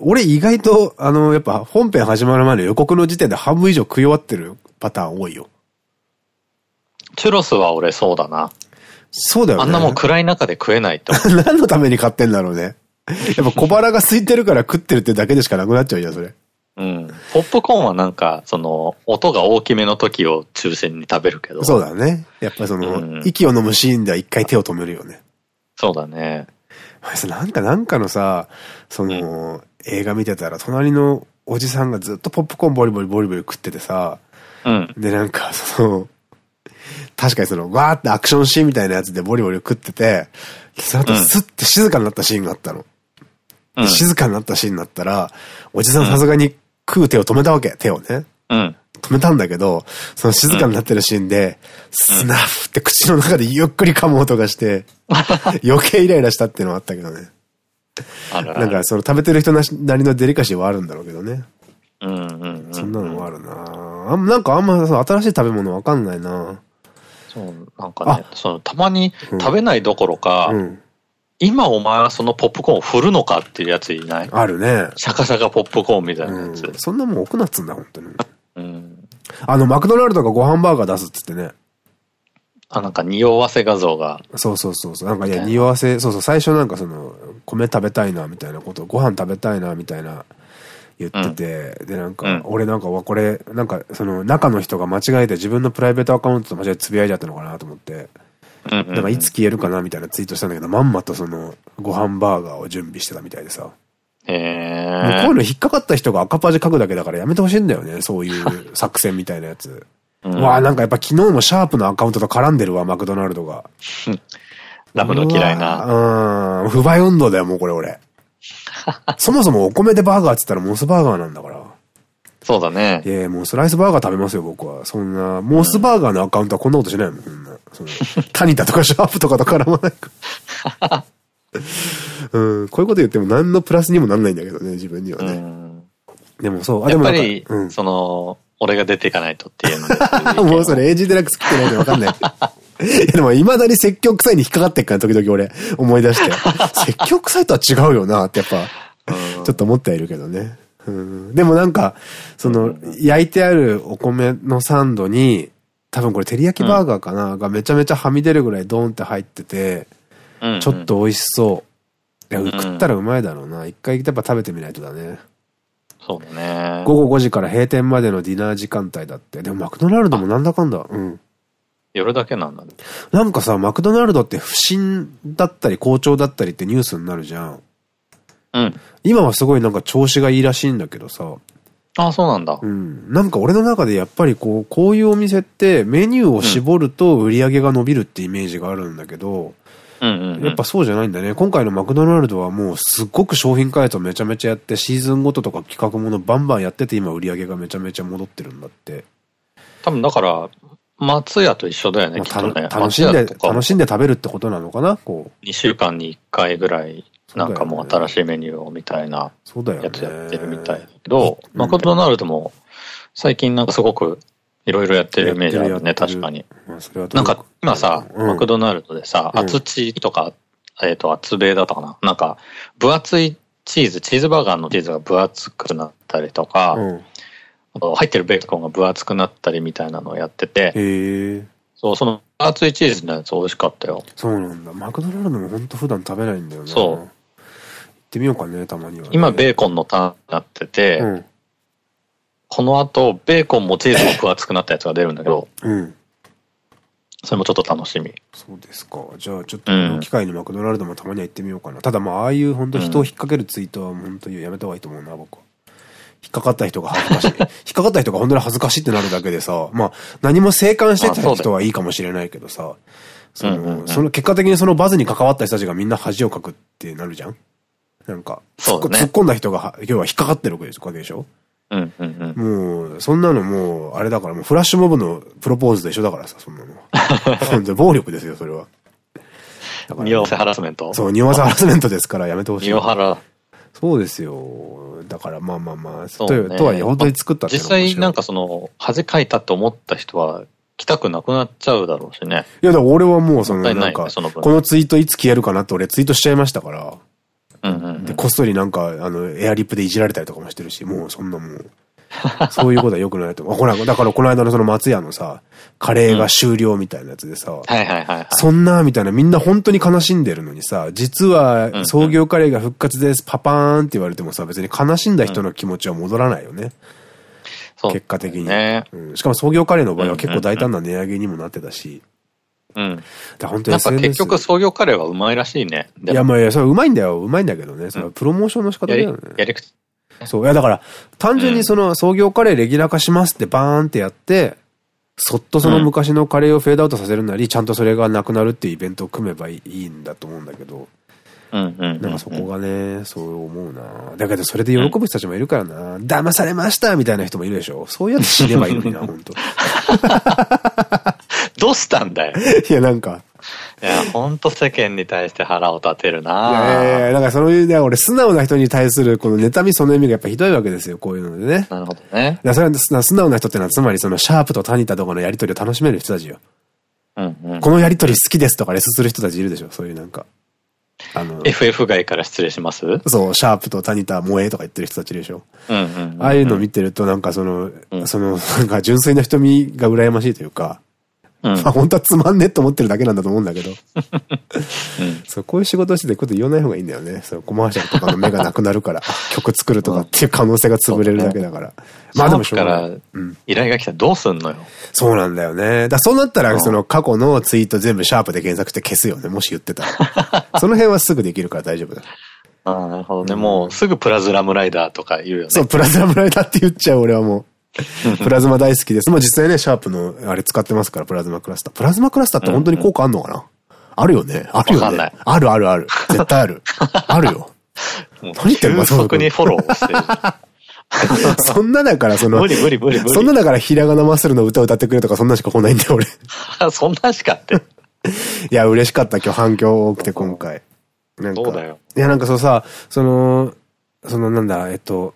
Speaker 1: 俺意外と、あの、やっぱ本編始まる前の予告の時点で半分以上食い終わってるパターン多いよ。
Speaker 2: チュロスは俺そうだな。
Speaker 1: そうだよね。
Speaker 2: あんなもん暗い中で食えないと。
Speaker 1: 何のために買ってんだろうね。やっぱ小腹が空いてるから食ってるってだけでしかなくなっちゃうじゃん、それ。
Speaker 2: うん。ポップコーンはなんか、その、音が大きめの時を中心に食べるけど。
Speaker 1: そうだね。やっぱりその、うん、息を飲むシーンでは一回手を止めるよね。
Speaker 2: そうだね。
Speaker 1: なんか、なんかのさ、その、うん、映画見てたら、隣のおじさんがずっとポップコーンボリボリボリボリ食っててさ、うん。で、なんか、その、確かにその、わーってアクションシーンみたいなやつでボリボリ食ってて、その後スッて静かになったシーンがあったの。うん、静かになったシーンになったら、おじさんさすがに食う手を止めたわけ、手をね。うん。止めたんだけど、その静かになってるシーンで、スナフって口の中でゆっくり噛む音がして、余計イライラしたっていうのはあったけどね。なんかその食べてる人なりのデリカシーはあるんだろうけどね。うんうんそんなのもあるなあなんかあんま新しい食べ物わかんないな
Speaker 2: そう、なんかね、そのたまに食べないどころか、うん、今お前はそのポップコーンを振るのかっていうやついない？
Speaker 1: あるね。
Speaker 2: シャカシャカポップコーンみたいなやつ。
Speaker 1: うん、そんなもん奥なっつんだ、本当に。うん。あの、マクドナルドがご飯バーガー出すっつってね。
Speaker 2: あ、なんか匂わせ画像が。
Speaker 1: そうそうそうそう。なんかいや、匂わせ、そうそう、最初なんかその、米食べたいな、みたいなこと、ご飯食べたいな、みたいな、言ってて、うん、で、なんか、うん、俺なんか、これ、なんか、その、中の人が間違えて自分のプライベートアカウントと間違えてつぶやいちゃったのかなと思って。なんかいつ消えるかなみたいなツイートしたんだけど、まんまとその、ご飯バーガーを準備してたみたいでさ。へえ。こういうの引っかかった人が赤パジ書くだけだからやめてほしいんだよね。そういう 作戦みたいなやつ。うん、わあなんかやっぱ昨日もシャープのアカウントと絡んでるわ、マクドナルドが。
Speaker 2: ラムの嫌いな。
Speaker 1: うん。不買運動だよ、もうこれ俺。そもそもお米でバーガーって言ったらモスバーガーなんだから。
Speaker 2: そうだね。
Speaker 1: いやもうスライスバーガー食べますよ、僕は。そんな、モスバーガーのアカウントはこんなことしないもん、そんな。その、タニタとかシャープとかと絡まないか。うん、こういうこと言っても何のプラスにもなんないんだけどね、自分にはね。でもそう、
Speaker 2: あ、でもやっぱり、うん、その、俺が出ていかないとっていうの
Speaker 1: で。もうそれ、エイジデラックス来てないんでわかんない。いやでも、未だに説教臭いに引っかかってっから、時々俺、思い出して。説教臭いとは違うよな、ってやっぱ、ちょっと思ってはいるけどね。うん、でもなんか、その、焼いてあるお米のサンドに、多分これ照り焼きバーガーかな、うん、がめちゃめちゃはみ出るぐらいドンって入ってて、ちょっと美味しそう。いや、食ったらうまいだろうな。一回やっぱ食べてみないとだね。
Speaker 2: そうだね。
Speaker 1: 午後5時から閉店までのディナー時間帯だって。でもマクドナルドもなんだかんだ。うん。
Speaker 2: 夜だけなんだね。
Speaker 1: なんかさ、マクドナルドって不審だったり好調だったりってニュースになるじゃん。うん。今はすごいなんか調子がいいらしいんだけどさ。
Speaker 2: ああ、そうなんだ。
Speaker 1: うん。なんか俺の中でやっぱりこう、こういうお店ってメニューを絞ると売り上げが伸びるってイメージがあるんだけど、やっぱそうじゃないんだね。今回のマクドナルドはもうすっごく商品開発をめちゃめちゃやって、シーズンごととか企画ものバンバンやってて今売り上げがめちゃめちゃ戻ってるんだって。
Speaker 2: 多分だから、松屋と一緒だよね、きっとね。
Speaker 1: 楽しんで、楽しんで食べるってことなのかな？こ
Speaker 2: う。2週間に1回ぐらいなんかもう新しいメニューをみたいなやつやってるみたいだけど、マクドナルドも最近なんかすごくいろいろやってるイメージあるね、確かに。なんか今さ、マクドナルドでさ、厚チとか、えっと、厚米だったかななんか、分厚いチーズ、チーズバーガーのチーズが分厚くなったりとか、入ってるベーコンが分厚くなったりみたいなのをやってて、そう、その熱いチーズのやつ美味しかったよ。
Speaker 1: そうなんだ。マクドナルドも本当普段食べないんだよね。
Speaker 2: そう。
Speaker 1: 行ってみようかね、たまには、ね、
Speaker 2: 今、ベーコンのターンになってて、うん、この後、ベーコンもチーズも分厚くなったやつが出るんだけど、うん。それもちょっと楽しみ。
Speaker 1: そうですか。じゃあちょっとこの機会にマクドナルドもたまには行ってみようかな。うん、ただまあ、ああいう本当人を引っ掛けるツイートは本当にやめた方がいいと思うな、僕は。引っかかった人が恥ずかしい。引っかかった人が本当に恥ずかしいってなるだけでさ、まあ、何も生還してた人はいいかもしれないけどさ、その、その結果的にそのバズに関わった人たちがみんな恥をかくってなるじゃんなんか、突っ込んだ人が、要は引っかかってるわけでしょうんうんうん、もう、そんなのもう、あれだから、もうフラッシュモブのプロポーズと一緒だからさ、そんなのは。本当暴力ですよ、それは。
Speaker 2: 匂わせハラスメント？
Speaker 1: そう、匂わせハラスメントですからやめてほしい。
Speaker 2: 匂ハラ。
Speaker 1: そうですよ。だからまあまあまあ、ととはいえ本当に作ったって
Speaker 2: 実際なんかその、恥かいたって思った人は、来たくなくなっちゃうだろうしね。
Speaker 1: いや、だから俺はもうその、なんか、このツイートいつ消えるかなって俺ツイートしちゃいましたから。で、こっそりなんか、あの、エアリップでいじられたりとかもしてるし、もうそんなもう、そういうことは良くないと思う。ほら、だからこの間のその松屋のさ、カレーが終了みたいなやつでさ、そんな、みたいな、みんな本当に悲しんでるのにさ、実は創業カレーが復活です、パパーンって言われてもさ、別に悲しんだ人の気持ちは戻らないよね。結果的に、ねうん。しかも創業カレーの場合は結構大胆な値上げにもなってたし。
Speaker 2: うん。だ本当にやっぱ結局創業カレーはうまいらしいね。
Speaker 1: いや、まあいや、それうまいんだよ。うまいんだけどね。そのプロモーションの仕方だよね。やり口。そう。いや、だから、単純にその創業カレーレギュラー化しますってバーンってやって、そっとその昔のカレーをフェードアウトさせるなり、ちゃんとそれがなくなるっていうイベントを組めばいいんだと思うんだけど。なんかそこがね、そう思うな。だけどそれで喜ぶ人たちもいるからな。騙されましたみたいな人もいるでしょ。そうやって死ねばいいのにな、本当
Speaker 2: どうしたんだよ。
Speaker 1: いや、なんか。
Speaker 2: いや、ほんと世間に対して腹を立てるな。
Speaker 1: いやいやなんかそういうね、俺素直な人に対するこの妬みその意味がやっぱひどいわけですよ、こういうのでね。
Speaker 2: なるほどね。
Speaker 1: それは素直な人ってのはつまりそのシャープとタニタとかのやりとりを楽しめる人たちよ。うんうん、このやりとり好きですとかレスする人たちいるでしょ、そういうなんか。
Speaker 2: あの、FF 外から失礼します？
Speaker 1: そう、シャープとタニタ萌えとか言ってる人たちでしょ。ああいうの見てるとなんかその、うん、その、なんか純粋な瞳が羨ましいというか、うん、まあ本当はつまんねえと思ってるだけなんだと思うんだけど。うん、そう、こういう仕事しててこと言わない方がいいんだよね。そう、コマーシャルとかの目がなくなるから、曲作るとかっていう可能性が潰れるだけだから。
Speaker 2: まあでもしょうがない。依頼が来たらどうすんのよ。
Speaker 1: そうなんだよね。だそうなったら、その過去のツイート全部シャープで検索して消すよね。もし言ってたら。その辺はすぐできるから大丈夫だ。
Speaker 2: ああ、なるほどね。もうすぐプラズラムライダーとか言うよね。
Speaker 1: そう、プラズラムライダーって言っちゃう、俺はもう。プラズマ大好きです。まあ実際ね、シャープのあれ使ってますから、プラズマクラスター。プラズマクラスターって本当に効果あんのかな、あるよね。あるよね。あるあるある。絶対ある。あるよ。
Speaker 2: 何言ってるの？急速にフォローしてる。
Speaker 1: そんなだから、その、
Speaker 2: 無理無理無理無理。
Speaker 1: そんなだから、ひらがなマッスルの歌歌ってくれとか、そんなしか来ないんだよ、俺。
Speaker 2: そんなしかって。
Speaker 1: いや、嬉しかった、今日反響多くて、今回。
Speaker 2: なんか。そうだよ。
Speaker 1: いや、なんかそうさ、その、そのなんだ、えっと、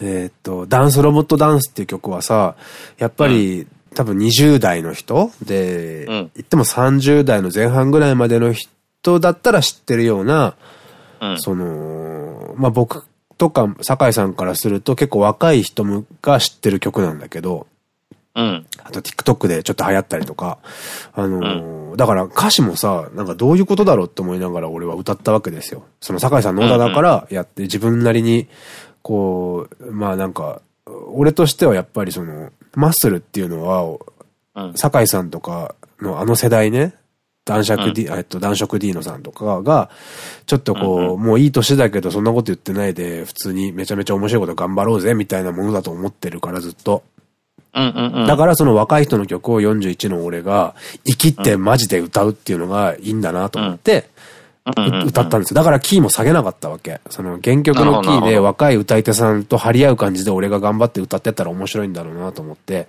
Speaker 1: えっと、ダンスロボットダンスっていう曲はさ、やっぱり、うん、多分20代の人で、うん、言っても30代の前半ぐらいまでの人だったら知ってるような、うん、その、まあ、僕とか酒井さんからすると結構若い人が知ってる曲なんだけど、うん。あと TikTok でちょっと流行ったりとか。あのーうん、だから歌詞もさ、なんかどういうことだろうって思いながら俺は歌ったわけですよ。その酒井さんの歌だからやって自分なりにこう、まあなんか、俺としてはやっぱりその、マッスルっていうのは、酒井さんとかのあの世代ね、男爵 D、うん、えっと、男色 D のさんとかが、ちょっとこう、うんうん、もういい年だけどそんなこと言ってないで、普通にめちゃめちゃ面白いこと頑張ろうぜ、みたいなものだと思ってるからずっと。だからその若い人の曲を41の俺が、生きってマジで歌うっていうのがいいんだなと思って、歌ったんですよ。だからキーも下げなかったわけ。その原曲のキーで若い歌い手さんと張り合う感じで俺が頑張って歌ってったら面白いんだろうなと思って。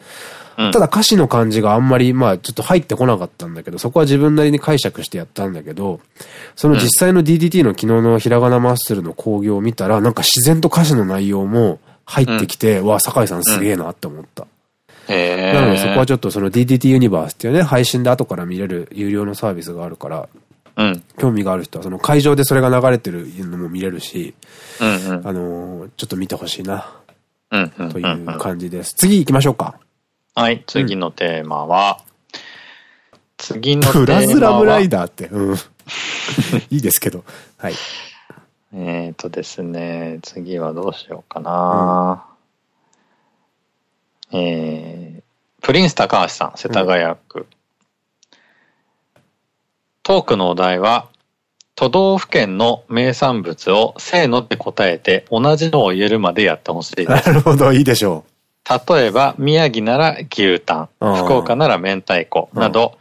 Speaker 1: ただ歌詞の感じがあんまり、まあちょっと入ってこなかったんだけど、そこは自分なりに解釈してやったんだけど、その実際の DDT の昨日のひらがなマッスルの興行を見たら、なんか自然と歌詞の内容も入ってきて、うん、わ、酒井さんすげえなって思った。なのでそこはちょっとその DDT ユニバースっていうね、配信で後から見れる有料のサービスがあるから、うん、興味がある人は、その会場でそれが流れてるのも見れるし、あのちょっと見てほしいな、という感じです。次行きましょうか。
Speaker 2: はい、次のテーマは、次のテーマは。
Speaker 1: プラズラムライダーって。うん。いいですけど。はい。
Speaker 2: えっとですね、次はどうしようかな。うん、えー、プリンス高橋さん、世田谷区。うん、トークのお題は、都道府県の名産物をせーのって答えて同じのを言えるまでやってほしいです。な
Speaker 1: るほど、いいでしょ
Speaker 2: う。例えば、宮城なら牛タン、福岡なら明太子など、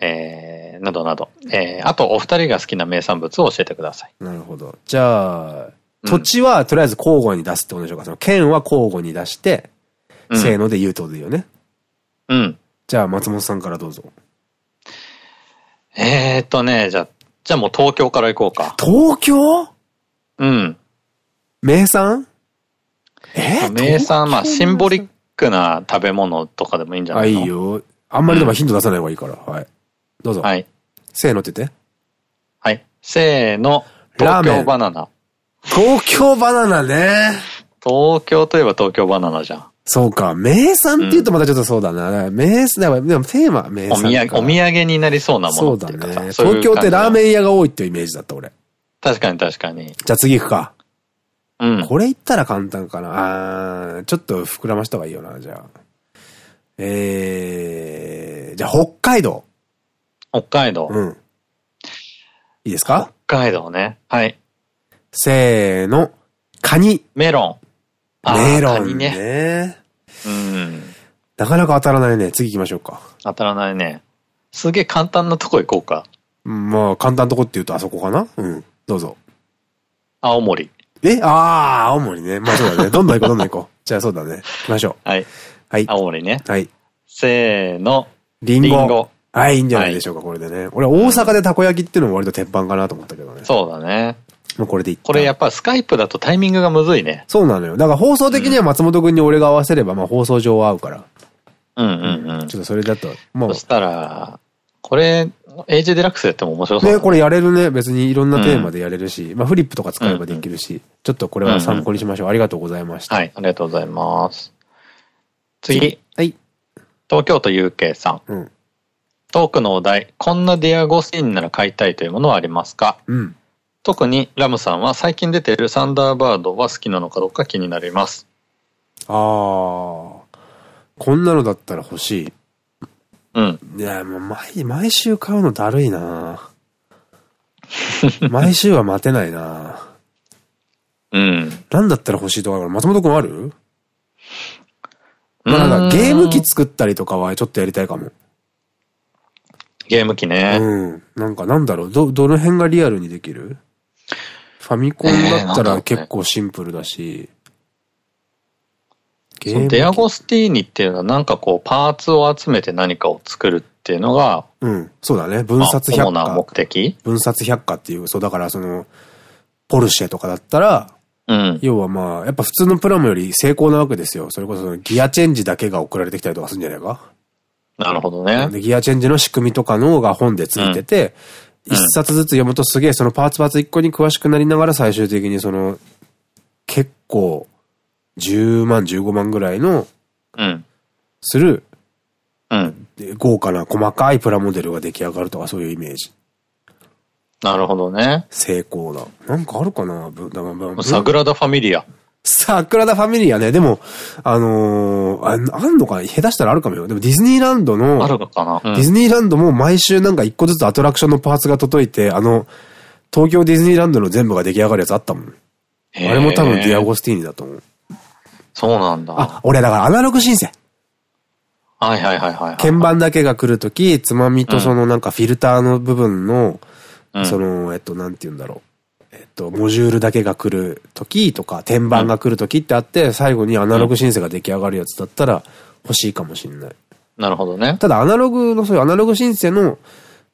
Speaker 2: えー、などなど。えー、あと、お二人が好きな名産物を教えてください。
Speaker 1: なるほど。じゃあ、土地はとりあえず交互に出すってことでしょうか。その県は交互に出して、うん、せーので言うってことでいいよね。
Speaker 2: うん。
Speaker 1: じゃあ、松本さんからどうぞ。
Speaker 2: えーっとね、じゃあ、じゃあもう東京から行こうか。
Speaker 1: 東京？
Speaker 2: うん。
Speaker 1: 名産？
Speaker 2: え？ー、名産、まあ、シンボリックな食べ物とかでもいいんじゃない
Speaker 1: の？あ、いいよ。あんまりでもヒント出さない方がいいから。はい。どうぞ。
Speaker 2: はい。
Speaker 1: せーのって言って。
Speaker 2: はい。せーの。東京バナナ。
Speaker 1: 東京バナナね。
Speaker 2: 東京といえば東京バナナじゃん。
Speaker 1: そうか。名産って言うとまたちょっとそうだな。うん、名産、でもテーマ名産お土
Speaker 2: 産。お土産になりそうなもの
Speaker 1: そうだね。東京ってラーメン屋が多いっていうイメージだった、俺。
Speaker 2: 確かに確かに。
Speaker 1: じゃあ次行くか。
Speaker 2: うん。
Speaker 1: これ言ったら簡単かな。あー、ちょっと膨らました方がいいよな、じゃあ。えー、じゃあ北海道。
Speaker 2: 北海道。
Speaker 1: うん。いいですか？
Speaker 2: 北海道ね。はい。
Speaker 1: せーの。カニ。
Speaker 2: メロ
Speaker 1: ン。メロンね。ね
Speaker 2: うん。
Speaker 1: なかなか当たらないね。次行きましょうか。
Speaker 2: 当たらないね。すげえ簡単なとこ行こうか。
Speaker 1: まあ、簡単なとこって言うとあそこかなうん。どうぞ。
Speaker 2: 青森。
Speaker 1: え？ああ、青森ね。まあそうだね。どんどん行こう、どんどん行こう。じゃあそうだね。行きましょ
Speaker 2: う。はい。
Speaker 1: はい。
Speaker 2: 青森ね。
Speaker 1: はい。
Speaker 2: せーの。
Speaker 1: リンゴ。リンゴ。はい、いいんじゃないでしょうか、これでね。俺、大阪でたこ焼きっていうのも割と鉄板かなと思ったけどね。
Speaker 2: そうだね。
Speaker 1: もうこれでいっ
Speaker 2: これやっぱスカイプだとタイミングがむずいね。
Speaker 1: そうなのよ。だから放送的には松本くんに俺が合わせれば、まあ放送上は合うから。
Speaker 2: うんうんうん。
Speaker 1: ちょっとそれだと、
Speaker 2: もう。そしたら、これ、エイジデラックスやっても面白そう
Speaker 1: ね。これやれるね。別にいろんなテーマでやれるし、まあフリップとか使えばできるし、ちょっとこれは参考にしましょう。ありがとうございました。
Speaker 2: はい、ありがとうございます。次。
Speaker 1: はい。
Speaker 2: 東京都 UK さん。うん。トークのお題、こんなディアゴスティンなら買いたいというものはありますか？
Speaker 1: うん。
Speaker 2: 特にラムさんは最近出ているサンダーバードは好きなのかどうか気になります。
Speaker 1: ああ。こんなのだったら欲しい。
Speaker 2: うん。
Speaker 1: いや、もう毎、毎週買うのだるいな 毎週は待てないな
Speaker 2: うん。
Speaker 1: なんだったら欲しいとか、松本くんある？まあなんかゲーム機作ったりとかはちょっとやりたいかも。
Speaker 2: ゲーム機ね。
Speaker 1: うん。なんかなんだろう、ど、どの辺がリアルにできる？ファミコンだったら結構シンプルだし。
Speaker 2: ゲームデアゴスティーニっていうのはなんかこうパーツを集めて何かを作るっていうのが。
Speaker 1: うん。そうだね。分冊百科。主
Speaker 2: な目的
Speaker 1: 分冊百科っていう、そうだからその、ポルシェとかだったら、
Speaker 2: うん、
Speaker 1: 要はまあ、やっぱ普通のプラモより成功なわけですよ。それこそギアチェンジだけが送られてきたりとかするんじゃないか
Speaker 2: なるほどね。
Speaker 1: で、ギアチェンジの仕組みとかのが本でついてて、一、うん、冊ずつ読むとすげえそのパーツパーツ一個に詳しくなりながら最終的にその、結構、10万、15万ぐらいの、
Speaker 2: うん。
Speaker 1: する、
Speaker 2: うん。
Speaker 1: 豪華な細かいプラモデルが出来上がるとかそういうイメージ。
Speaker 2: なるほどね。
Speaker 1: 成功だ。なんかあるかな？
Speaker 2: サグラダ・ファミリア。
Speaker 1: サグラダ・ファミリアね。でも、あのー、あ、あんのかな？下手したらあるかもよ。でもディズニーランドの、
Speaker 2: あるかな、
Speaker 1: うん、ディズニーランドも毎週なんか一個ずつアトラクションのパーツが届いて、あの、東京ディズニーランドの全部が出来上がるやつあったもん。あれも多分ディアゴスティーニだと思う。
Speaker 2: そうなんだ。
Speaker 1: あ、俺だからアナログ申請。
Speaker 2: はいはいはいはい。
Speaker 1: 鍵盤だけが来るとき、つまみとそのなんかフィルターの部分の、うん、その、えっと、なんて言うんだろう。えっと、モジュールだけが来るときとか、天板が来るときってあって、最後にアナログシンセが出来上がるやつだったら欲しいかもしれない。
Speaker 2: なるほどね。
Speaker 1: ただアナログの、そういうアナログシンセの、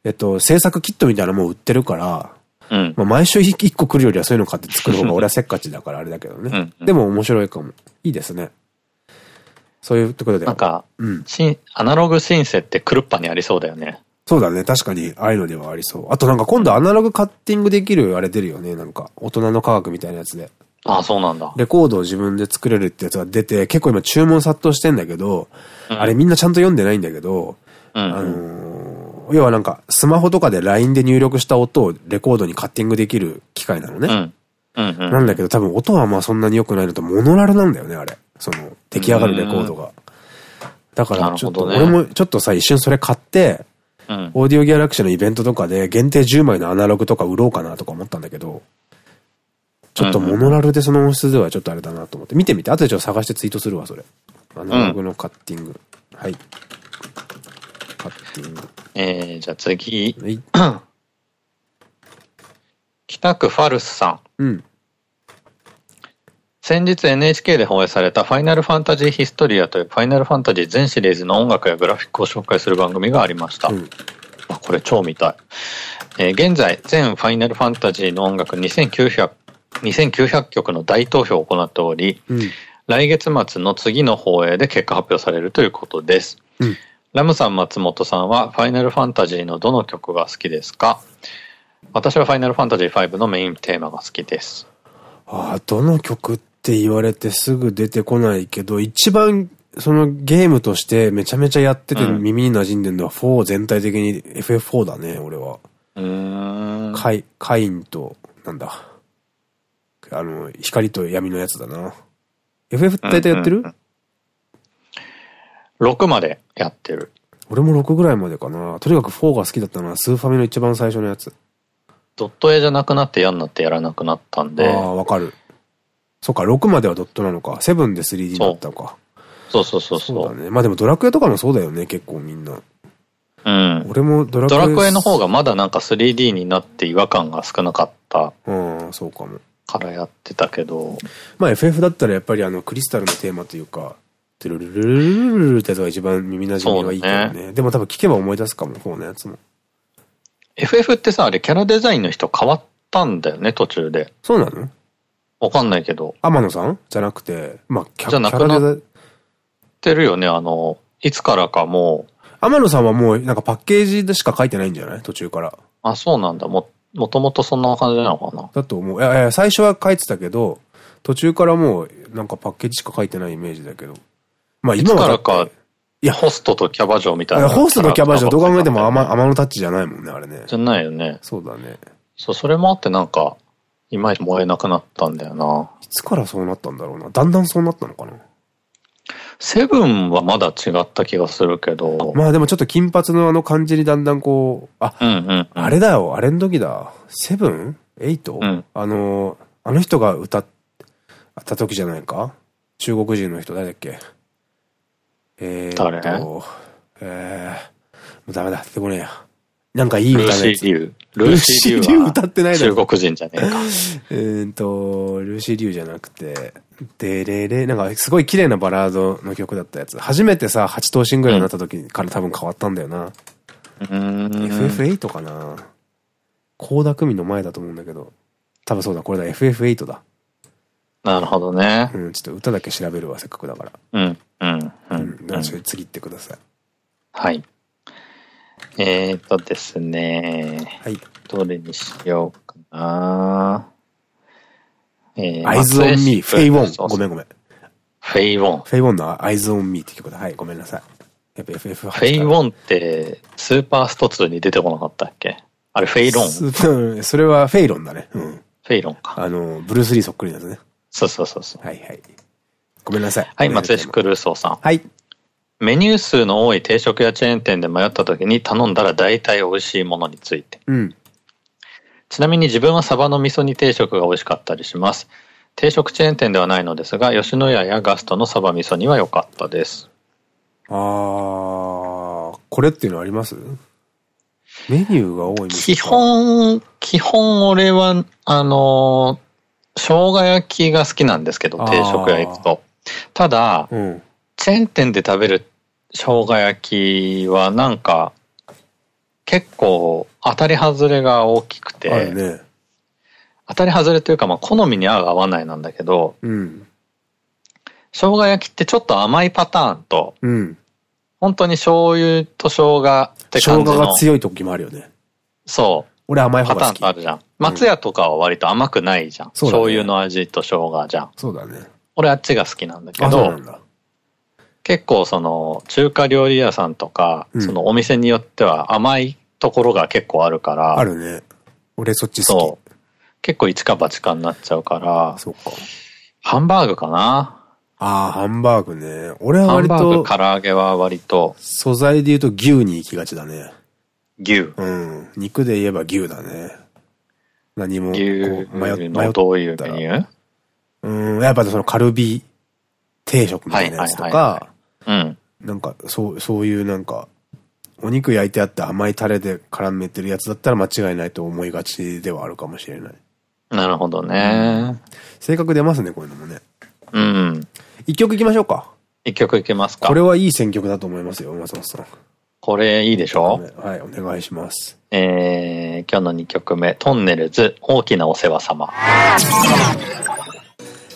Speaker 1: えっと、制作キットみたいなのも売ってるから、
Speaker 2: うん、
Speaker 1: まあ毎週一個来るよりはそういうの買って作る方が 俺はせっかちだからあれだけどね。でも面白いかも。いいですね。そういうところで。
Speaker 2: なんか、うん。アナログシンセってクルッパにありそうだよね。
Speaker 1: そうだね。確かに、ああいうのではありそう。あとなんか今度アナログカッティングできるあれ出るよね。なんか、大人の科学みたいなやつで。
Speaker 2: ああ、そうなんだ。
Speaker 1: レコードを自分で作れるってやつが出て、結構今注文殺到してんだけど、うん、あれみんなちゃんと読んでないんだけど、うん、あのー要はなんか、スマホとかで LINE で入力した音をレコードにカッティングできる機械なのね。なんだけど多分音はまあそんなに良くないのと、モノラルなんだよね、あれ。その、出来上がるレコードが。だからちょっと、俺もちょっとさ、一瞬それ買って、うん、オーディオギャラクシーのイベントとかで限定10枚のアナログとか売ろうかなとか思ったんだけど、ちょっとモノラルでその音質ではちょっとあれだなと思って。見てみて。後でちょっと探してツイートするわ、それ。アナログのカッティング。うん、はい。カッティング。
Speaker 2: えー、じゃあ次。はい、北区ファルスさん。うん。先日 NHK で放映されたファイナルファンタジーヒストリアというファイナルファンタジー全シリーズの音楽やグラフィックを紹介する番組がありました。うん、あこれ超見たい。えー、現在、全ファイナルファンタジーの音楽2900、2900曲の大投票を行っており、うん、来月末の次の放映で結果発表されるということです。うん、ラムさん、松本さんはファイナルファンタジーのどの曲が好きですか？私はファイナルファンタジー5のメインテーマが好きです。
Speaker 1: ああ、どの曲って言われてすぐ出てこないけど、一番そのゲームとしてめちゃめちゃやってて耳に馴染んでるのは4全体的に FF4 だね、俺は。うん。カイ、カインと、なんだ。あの、光と闇のやつだな。FF って大体やってる、
Speaker 2: ?6 までやってる。
Speaker 1: 俺も6ぐらいまでかな。とにかく4が好きだったのはスーファミの一番最初のやつ。
Speaker 2: ドット絵じゃなくなって嫌になってやらなくなったんで。
Speaker 1: ああ、わかる。そっか、6まではドットなのか。7で 3D だったのか。
Speaker 2: そうそうそうそう。
Speaker 1: そうだね。まあでもドラクエとかもそうだよね、結構みんな。
Speaker 2: うん。
Speaker 1: 俺もドラ
Speaker 2: クエ。ドラクエの方がまだなんか 3D になって違和感が少なかった。
Speaker 1: うん、そうかも。
Speaker 2: からやってたけど。
Speaker 1: まあ FF だったらやっぱりあのクリスタルのテーマというか、トゥルルルルルルルってやつが一番耳馴染みがいいけどね。ねでも多分聞けば思い出すかも、こうのやつも。
Speaker 2: FF ってさ、あれキャラデザインの人変わったんだよね、途中で。
Speaker 1: そうなの
Speaker 2: わかんないけど。
Speaker 1: 天野さん？じゃなくて、まあ、
Speaker 2: キャじゃなくなってるよね、あの、いつからかもう。
Speaker 1: 天野さんはもう、なんかパッケージでしか書いてないんじゃない？途中から。
Speaker 2: あ、そうなんだ。も、もともとそんな感じなのかな？
Speaker 1: だと思う。いやいや、最初は書いてたけど、途中からもう、なんかパッケージしか書いてないイメージだけど。
Speaker 2: まあ今は。いつからか、いや、ホストとキャバ嬢みたいな。
Speaker 1: ホストとキャバ嬢、どう考えても天野タッチじゃないもんね、あれね。
Speaker 2: じゃないよね。
Speaker 1: そうだね。
Speaker 2: そう、それもあってなんか、いまいち燃えなくなったんだよな。
Speaker 1: いつからそうなったんだろうな。だんだんそうなったのかな。
Speaker 2: セブンはまだ違った気がするけど。
Speaker 1: まあでもちょっと金髪のあの感じにだんだんこう、あ、うんうん、あれだよ、あれの時だ。セブン？エイト？あの、あの人が歌った時じゃないか？中国人の人誰だっけ？
Speaker 2: えー、誰？
Speaker 1: えー、もうダメだ、出てこねえや。なんかいい歌
Speaker 2: のやつ。ルーシー・リュウ。
Speaker 1: 歌ってない
Speaker 2: だろ。中国人じゃねえか。
Speaker 1: うんと、ルーシー・リュウじゃなくて、デレレ、なんかすごい綺麗なバラードの曲だったやつ。初めてさ、8頭身ぐらいになった時から多分変わったんだよな。うん。FF8 かな高田組の前だと思うんだけど。多分そうだ、これだ、FF8 だ。
Speaker 2: なるほどね。
Speaker 1: うん、ちょっと歌だけ調べるわ、せっかくだから。
Speaker 2: うん、うん、うん。
Speaker 1: うん、次行ってください。
Speaker 2: はい。えーとですね。はい。どれにしようかな。
Speaker 1: えー、アイズオンミー、フェイウォン。ごめんごめん。
Speaker 2: フェイウォン。
Speaker 1: フェイウォンのアイズオンミーって曲だ。はい、ごめんなさい。やっぱ FF8。
Speaker 2: フェイウォンって、スーパースト2に出てこなかったっけ？あれフェイロ
Speaker 1: ンそれはフェイロンだね。うん。フ
Speaker 2: ェイロンか。
Speaker 1: あの、ブルース・リーそっくりなやつね。
Speaker 2: そうそうそうそう。
Speaker 1: はいはい。ごめんなさい。
Speaker 2: はい、松江クルーソーさん。
Speaker 1: はい。
Speaker 2: メニュー数の多い定食やチェーン店で迷った時に頼んだら大体美味しいものについて。うん、ちなみに自分はサバの味噌煮定食が美味しかったりします。定食チェーン店ではないのですが、吉野家やガストのサバ味噌煮は良かったです。
Speaker 1: あー、これっていうのあります？メニューが多い
Speaker 2: 基本、基本俺は、あの生姜焼きが好きなんですけど、定食屋行くと。ただ、うん、チェーン店で食べる生姜焼きはなんか、結構当たり外れが大きくて、ね、当たり外れというか、まあ好みに合う合わないなんだけど、うん、生姜焼きってちょっと甘いパターンと、うん、本当に醤油と生姜って感じの。
Speaker 1: 生姜が強い時もあるよね。
Speaker 2: そう。
Speaker 1: 俺甘い。
Speaker 2: パターンあるじゃん。松屋とかは割と甘くないじゃん。うん、醤油の味と生姜じゃん。
Speaker 1: そうだね。
Speaker 2: 俺あっちが好きなんだけど、結構その中華料理屋さんとか、うん、そのお店によっては甘いところが結構あるから。
Speaker 1: あるね。俺そっち好
Speaker 2: き。結構一か八かになっちゃうから。
Speaker 1: そうか。
Speaker 2: ハンバーグかな。
Speaker 1: ああ、ハンバーグね。俺は割と。ハンバーグ、
Speaker 2: 唐揚げは割と。
Speaker 1: 素材で言うと牛に行きがちだね。
Speaker 2: 牛
Speaker 1: うん。肉で言えば牛だね。何も。
Speaker 2: 牛のどういうメニュー？
Speaker 1: うん、やっぱそのカルビ定食みたいなやつとか、
Speaker 2: うん。
Speaker 1: なんか、そう、そういうなんか、お肉焼いてあって甘いタレで絡めてるやつだったら間違いないと思いがちではあるかもしれない。
Speaker 2: なるほどね。
Speaker 1: 性格出ますね、こういうのもね。
Speaker 2: うん。
Speaker 1: 一曲いきましょうか。
Speaker 2: 一曲いけますか。
Speaker 1: これはいい選曲だと思いますよ、松本さん。
Speaker 2: これいいでしょ？
Speaker 1: はい、お願いします。
Speaker 2: えー、今日の2曲目、トンネルズ、大きなお世話様。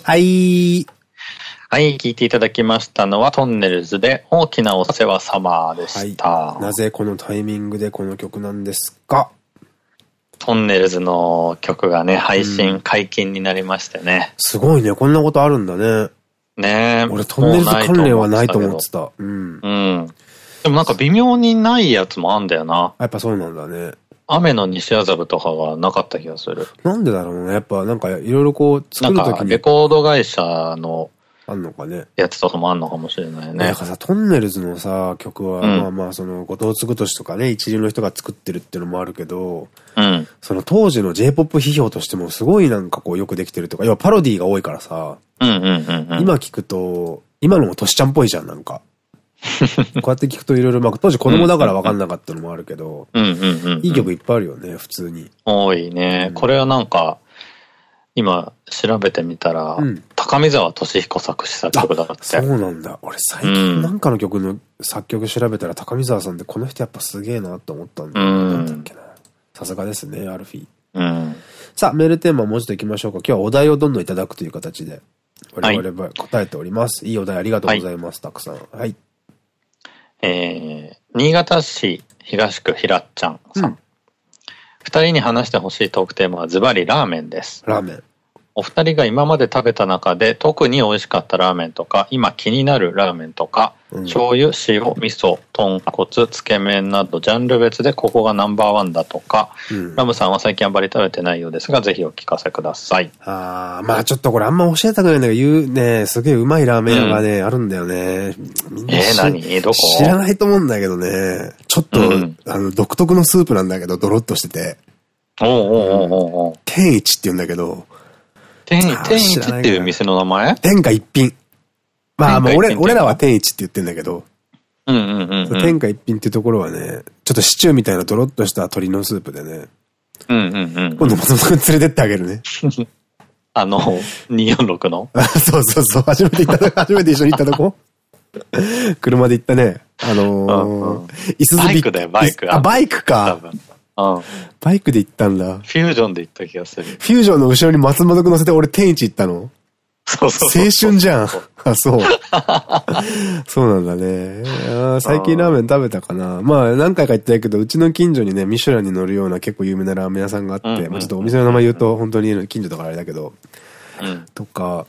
Speaker 1: はい。
Speaker 2: はい、聞いていただきましたのは、トンネルズで大きなお世話様でした。
Speaker 1: はい、なぜこのタイミングでこの曲なんですか？
Speaker 2: トンネルズの曲がね、配信解禁になりましてね。
Speaker 1: すごいね、こんなことあるんだね。
Speaker 2: ね
Speaker 1: 俺トンネルズ関連はないと思ってた。
Speaker 2: うん。うん。でもなんか微妙にないやつもあんだよな。
Speaker 1: やっぱそうなんだね。
Speaker 2: 雨の西麻布とかがなかった気がする。
Speaker 1: なんでだろうね。やっぱなんかいろいろこう作るときに。なんか
Speaker 2: レコード会社の
Speaker 1: あんのかね。
Speaker 2: やつとかもあんのかもしれないね。
Speaker 1: なんかさ、トンネルズのさ、曲は、うん、まあまあ、その、後藤嗣俊とかね、一流の人が作ってるっていうのもあるけど、
Speaker 2: うん、
Speaker 1: その当時の J-POP 批評としてもすごいなんかこうよくできてるとか、要はパロディーが多いからさ、今聞くと、今のもトシちゃんっぽいじゃん、なんか。こうやって聞くといろいろ、まあ当時子供だから分かんなかったのもあるけど、いい曲いっぱいあるよね、普通に。
Speaker 2: 多いね。これはなんか、今調べてみたら、うん、高見沢俊彦作詞作曲だって。そ
Speaker 1: うなんだ。俺最近なんかの曲の作曲調べたら高見沢さんってこの人やっぱすげえなって思ったんだ。なんだっけな。さすがですね、アルフィー。
Speaker 2: うん、
Speaker 1: さあ、メールテーマもうちょっと行きましょうか。今日はお題をどんどんいただくという形で、我々は答えております。はい、いいお題ありがとうございます、はい、たくさん。はい。
Speaker 2: えー、新潟市東区ひらっちゃんさん。うん二人に話してほしいトークテーマはズバリラーメンです。
Speaker 1: ラーメン。
Speaker 2: お二人が今まで食べた中で特に美味しかったラーメンとか、今気になるラーメンとか、うん、醤油、塩、味噌、豚骨、つけ麺などジャンル別でここがナンバーワンだとか、うん、ラムさんは最近あんまり食べてないようですが、ぜひお聞かせください。
Speaker 1: ああ、まあちょっとこれあんま教えたくないんだけど、言うね、すげえうまいラーメン屋がね、うん、あるんだよね。
Speaker 2: みんなえー、何？どこ？
Speaker 1: 知らないと思うんだけどね。ちょっと、あの、独特のスープなんだけど、ドロッとしてて。
Speaker 2: おうおうおうおう
Speaker 1: 天一って言うんだけど、
Speaker 2: 天、天一っていう店の名前？
Speaker 1: 天下一品。まあ、もう俺、俺らは天一って言ってんだけど、
Speaker 2: うんうんうん、
Speaker 1: 天下一品っていうところはね、ちょっとシチューみたいなドロッとした鶏のスープでね、
Speaker 2: うんうんうん。
Speaker 1: 今度松本くん連れてってあげるね。
Speaker 2: あの、246の？
Speaker 1: そうそうそう、初めて行った、初めて一緒に行ったとこ車で行ったね。あのー、
Speaker 2: いすずバイクだよ、バイク。
Speaker 1: あ、バイクか。
Speaker 2: うん。
Speaker 1: バイクで行ったんだ。
Speaker 2: フュージョンで行った気がする。フ
Speaker 1: ュージョンの後ろに松本くん乗せて俺天一行ったの
Speaker 2: そうそう
Speaker 1: 青春じゃん。あ、そう。そうなんだね。最近ラーメン食べたかな。まあ何回か行ったけど、うちの近所にね、ミシュランに乗るような結構有名なラーメン屋さんがあって、まあちょっとお店の名前言うと本当に近所だからあれだけど、
Speaker 2: うん、
Speaker 1: とか、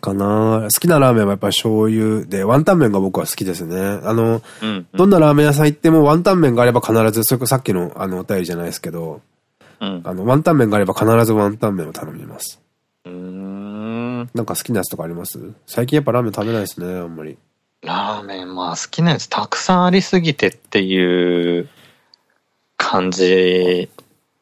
Speaker 1: かな好きなラーメンはやっぱ醤油で、ワンタン麺が僕は好きですね。あの、うんうん、どんなラーメン屋さん行ってもワンタン麺があれば必ず、それこそさっきのあのお便りじゃないですけど、
Speaker 2: うん、
Speaker 1: あの、ワンタン麺があれば必ずワンタン麺を頼みます。
Speaker 2: うん。
Speaker 1: なんか好きなやつとかあります？最近やっぱラーメン食べないですね、あんまり。
Speaker 2: ラーメン、まあ好きなやつたくさんありすぎてっていう感じ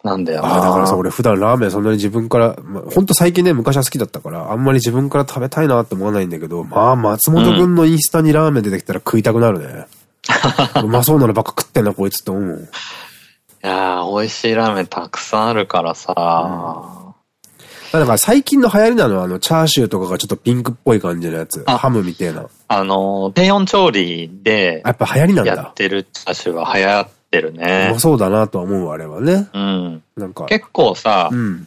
Speaker 2: なんだよ
Speaker 1: ああ、だからさ、俺普段ラーメンそんなに自分から、まあ、ほんと最近ね、昔は好きだったから、あんまり自分から食べたいなって思わないんだけど、まあ、松本くんのインスタにラーメン出てきたら食いたくなるね。う まそうなのばっか食ってんな、こいつって思う。
Speaker 2: いやー、美味しいラーメンたくさんあるからさ、うん
Speaker 1: だから最近の流行りなのは、あの、チャーシューとかがちょっとピンクっぽい感じのやつ。ハムみたいな。
Speaker 2: あの、低温調理で、
Speaker 1: やっぱ流行りなんだ。
Speaker 2: やってるチャーシューは流行ってるね。
Speaker 1: まあそうだなとは思う、あれはね。
Speaker 2: うん。
Speaker 1: なんか。
Speaker 2: 結構さ、
Speaker 1: うん、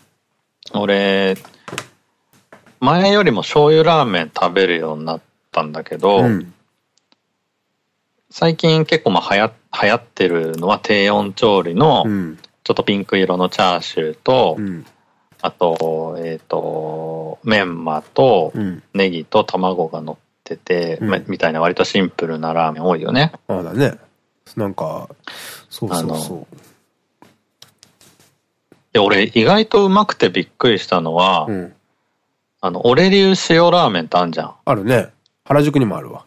Speaker 2: 俺、前よりも醤油ラーメン食べるようになったんだけど、うん、最近結構まあ流行流行ってるのは低温調理の、ちょっとピンク色のチャーシューと、うん、あと、えっ、ー、と、メンマと、ネギと卵が乗ってて、みたいな割とシンプルなラーメン多いよね。
Speaker 1: そうだね。なんか、そうそうそう。
Speaker 2: で、俺意外とうまくてびっくりしたのは、うん、あの、オレ流塩ラーメンってあんじゃん。
Speaker 1: あるね。原宿にもあるわ。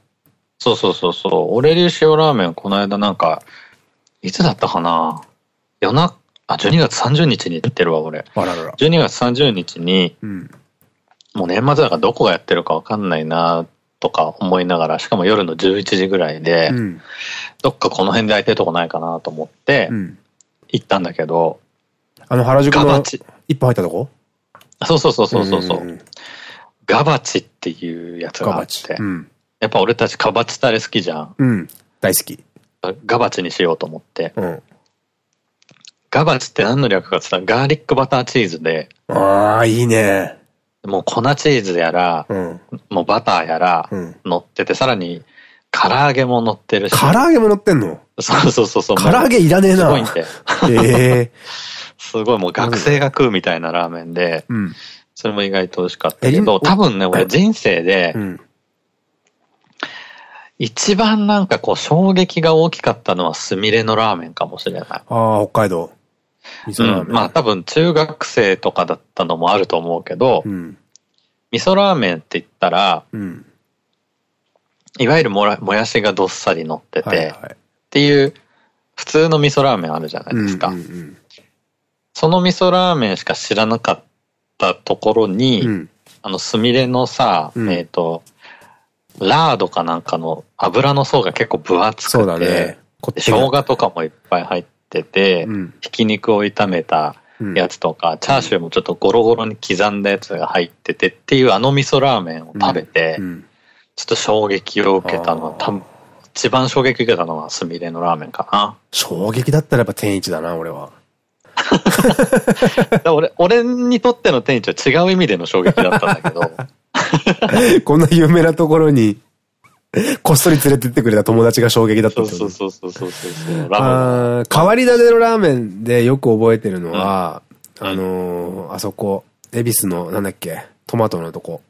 Speaker 2: そうそうそうそう。オレ流塩ラーメンこの間なんか、いつだったかな夜中、あ、12月30日に行ってるわ、俺。あららら。12月30日に、うん、もう年末だからどこがやってるかわかんないなとか思いながら、しかも夜の11時ぐらいで、うん、どっかこの辺で空いてるとこないかなと思って、行ったんだけど、
Speaker 1: あの原宿の一本入ったとこ？
Speaker 2: そうそうそうそうそう。ガバチっていうやつがあって、うん、やっぱ俺たちカバチタレ好きじゃん。
Speaker 1: うん、大好き。
Speaker 2: ガバチにしようと思って。うん、ガバチって何の略かって言ったらガーリックバターチーズで。
Speaker 1: ああ、いいね。
Speaker 2: もう粉チーズやら、うん、もうバターやら乗ってて、さらに唐揚げも乗ってるし。
Speaker 1: 唐揚げも乗ってんの？
Speaker 2: そうそうそうそう。
Speaker 1: 唐揚げいらねえな。すごいんで。ええ
Speaker 2: すごいもう学生が食うみたいなラーメンで、うん、それも意外と美味しかったけど、多分ね、俺人生で、一番なんかこう衝撃が大きかったのはスミレのラーメンかもしれない。あ
Speaker 1: あ、北海道。
Speaker 2: うん、まあ多分中学生とかだったのもあると思うけど、うん、味噌ラーメンって言ったら、うん、いわゆるももやしがどっさり乗ってて、はいはい、っていう普通の味噌ラーメンあるじゃないですか。その味噌ラーメンしか知らなかったところに、うん、あの、すみれのさ、うん、えっと、ラードかなんかの油の層が結構分厚くて、ね、生姜とかもいっぱい入ってて、うん、ひき肉を炒めたやつとか、チャーシューもちょっとゴロゴロに刻んだやつが入っててっていうあの味噌ラーメンを食べて、ちょっと衝撃を受けたのは、多分一番衝撃受けたのはすみれのラーメンかな。
Speaker 1: 衝撃だったらやっぱ天一だな、俺は。
Speaker 2: 俺、俺にとっての店長は違う意味での衝撃だったんだけど。
Speaker 1: こんな有名なところに、こっそり連れてってくれた友達が衝撃だった
Speaker 2: そうそうそうそうそう
Speaker 1: あ変わり種のラーメンでよく覚えてるのは、うん、あのー、あそこ、恵比寿の、なんだっけ、トマトのとこ。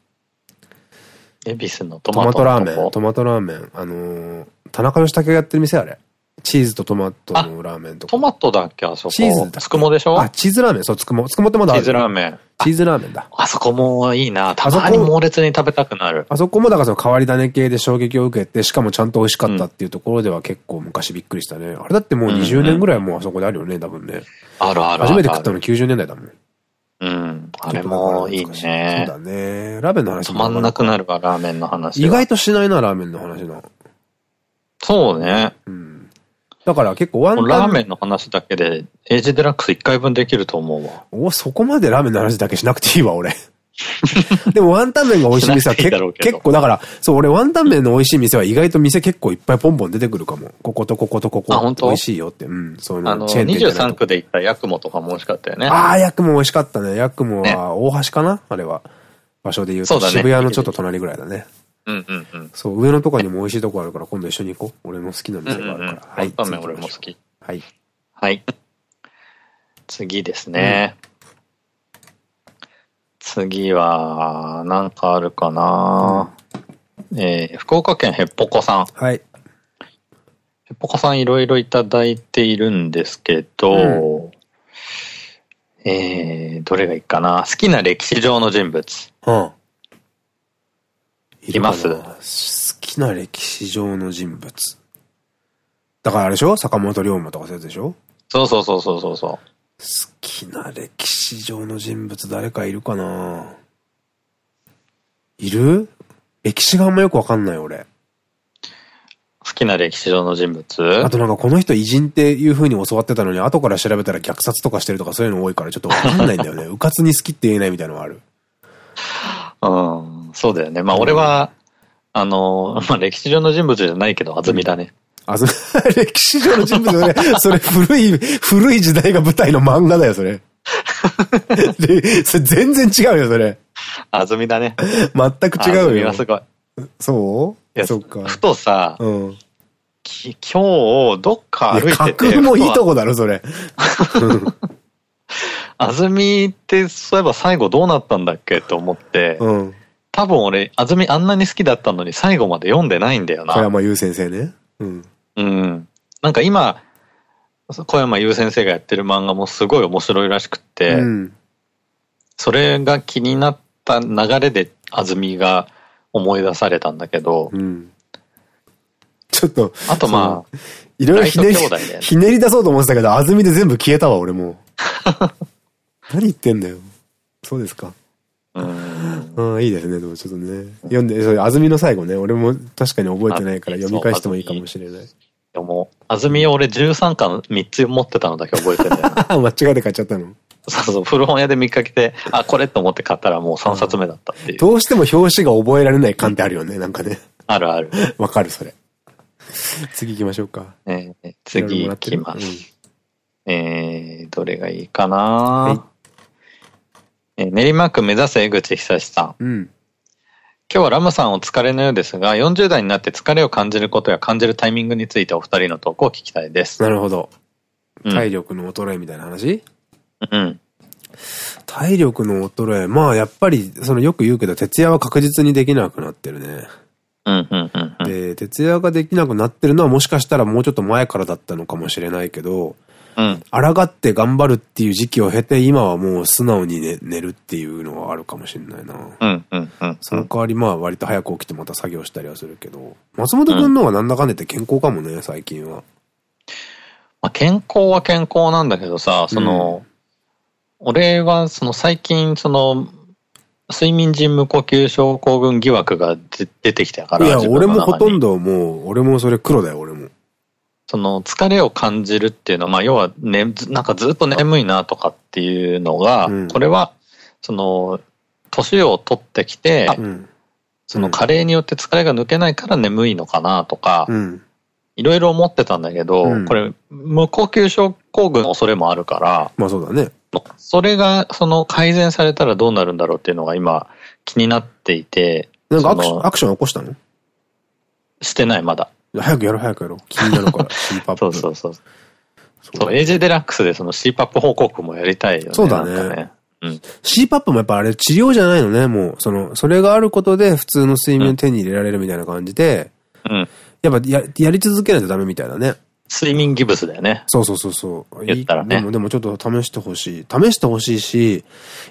Speaker 2: 恵比寿の
Speaker 1: トマトラーメン。トマトラーメン。あのー、田中義武がやってる店あれ？チーズとトマトのラーメンとか。
Speaker 2: トマトだっけあそこ？
Speaker 1: チーズ
Speaker 2: つくもでしょ？
Speaker 1: あ、チーズラーメン。そう、つくも。つくもってまだあ
Speaker 2: る。チーズラーメン。
Speaker 1: チーズラーメンだ。
Speaker 2: あそこもいいな。たまに猛烈に食べたくなる。
Speaker 1: あそこもだからその変わり種系で衝撃を受けて、しかもちゃんと美味しかったっていうところでは結構昔びっくりしたね。あれだってもう20年ぐらいもうあそこであるよね、多分ね。
Speaker 2: あるある
Speaker 1: 初めて食ったの90年代だもん。
Speaker 2: うん。あれもいいね。そう
Speaker 1: だね。ラーメンの話
Speaker 2: 止まんなくなるわ、ラーメンの話。
Speaker 1: 意外としないな、ラーメンの話の。
Speaker 2: そうね。うん。
Speaker 1: だから結構ワン。
Speaker 2: ラーメンの話だけで、エイジデラックス1回分できると思うわ。
Speaker 1: お、そこまでラーメンの話だけしなくていいわ、俺。でもワンタン麺が美味しい店は結構、だから、そう、俺ワンタン麺の美味しい店は意外と店結構いっぱいポンポン出てくるかも。こことこことここ。あ、本当？美味しいよって。うん、そういうの。
Speaker 2: あの、チェーン23区で行ったヤクモとかも美味しかったよね。
Speaker 1: ああ、ヤクモ美味しかったね。ヤクモは大橋かな、あれは。場所で言うと。渋谷のちょっと隣ぐらいだね。
Speaker 2: うんうんうん。
Speaker 1: そう、上のとこにも美味しいとこあるから今度一緒に行こう。俺も好きな店があるから。
Speaker 2: はい。ワンタン麺俺も好き。
Speaker 1: はい。
Speaker 2: はい。次ですね。うん、次は、なんかあるかな、うん、えー、福岡県へっぽこさん。
Speaker 1: はい。へ
Speaker 2: っぽこさんいろいろいただいているんですけど、うん、えー、どれがいいかな好きな歴史上の人物。うん。います？
Speaker 1: 好きな歴史上の人物。だからあれでしょ？坂本龍馬とかそういうやつでしょ？
Speaker 2: そうそうそうそうそうそう。好
Speaker 1: きな歴史上の人物誰かいるかな？いる？歴史があんまよくわかんない俺。
Speaker 2: 好きな歴史上の人物？
Speaker 1: あとなんかこの人偉人っていう風に教わってたのに後から調べたら虐殺とかしてるとかそういうの多いからちょっとわかんないんだよね。うかつに好きって言えないみたいなのがある。
Speaker 2: うん、そうだよね。まあ俺は、うん、あの、まあ歴史上の人物じゃないけど、安住だね。
Speaker 1: あ、それ、歴史上の人物ね。それ古い、古い時代が舞台の漫画だよ、それ。で、それ全然違うよ、それ。
Speaker 2: あずみだね。
Speaker 1: 全く違うよ。あずみ
Speaker 2: はすごい。
Speaker 1: そう？
Speaker 2: いや、そっか。ふとさ、うん、今日、どっか歩いてて。架
Speaker 1: 空もいいとこだろ、それ。
Speaker 2: あずみって、そういえば最後どうなったんだっけと思って、うん、多分俺、あずみあんなに好きだったのに最後まで読んでないんだよな。
Speaker 1: 小山優先生ね。うん。
Speaker 2: うん。なんか今、小山優先生がやってる漫画もすごい面白いらしくって、うん、それが気になった流れで安住が思い出されたんだけど、うん、
Speaker 1: ちょっと、
Speaker 2: あとまあ、
Speaker 1: いろいろひねり、ね、ひねり出そうと思ってたけど、安住で全部消えたわ、俺も。何言ってんだよ。そうですか。うん。いいですね、でもちょっとね。読んで、それ、安住の最後ね、俺も確かに覚えてないから読み返してもいいかもしれない。
Speaker 2: でも、安住俺13巻3つ持ってたのだけ覚えてるんだよ。
Speaker 1: 間違えて買っちゃったの？
Speaker 2: そうそう、古本屋で見かけて、あ、これと思って買ったらもう3冊目だったっていう。
Speaker 1: どうしても表紙が覚えられない感ってあるよね、なんかね。
Speaker 2: あるある。
Speaker 1: わかる、それ。次行きましょうか。
Speaker 2: えー、次行きます。うん、えー、どれがいいかな、はい、えー、練馬区目指せ江口久志さん。うん。今日はラムさんお疲れのようですが、40代になって疲れを感じることや感じるタイミングについてお二人のトークを聞きたいです。
Speaker 1: なるほど。体力の衰えみたいな話、うん。体力の衰え、まあやっぱり、そのよく言うけど、徹夜は確実にできなくなってるね。で、徹夜ができなくなってるのはもしかしたらもうちょっと前からだったのかもしれないけど、うん、抗って頑張るっていう時期を経て、今はもう素直に、ね、寝るっていうのはあるかもしれないな。その代わりまあ割と早く起きてまた作業したりはするけど、松本くんの方がなんだかんだって健康かもね、最近は。
Speaker 2: まあ、健康は健康なんだけどさ、その、うん、俺はその最近その睡眠時無呼吸症候群疑惑が出てきたから。
Speaker 1: いや、俺もほとんどもう、俺もそれ黒だよ、俺も。
Speaker 2: その疲れを感じるっていうのは、まあ要はね、なんかずっと眠いなとかっていうのが、うん、これは、その、年を取ってきて、うん、その加齢によって疲れが抜けないから眠いのかなとか、いろいろ思ってたんだけど、うん、これ、無呼吸症候群の恐れもあるから、
Speaker 1: まあそうだね。
Speaker 2: それが、その改善されたらどうなるんだろうっていうのが今気になっていて。
Speaker 1: なんかアクション、アクション起こしたの？
Speaker 2: してない、まだ。
Speaker 1: 早くやろう、早くやろう。気になるから、CPAP。
Speaker 2: そうそうそう。そう、エイジデラックスでその CPAP 報告もやりたいよね。
Speaker 1: そうだね。ねうん、CPAP もやっぱあれ治療じゃないのね、もう。その、それがあることで普通の睡眠を手に入れられるみたいな感じで、うん。やっぱややり続けないとダメみたいだね。
Speaker 2: 睡眠ギブスだよね。
Speaker 1: そうそうそうそう。
Speaker 2: 言ったらね。
Speaker 1: でも、でもちょっと試してほしい。試してほしいし、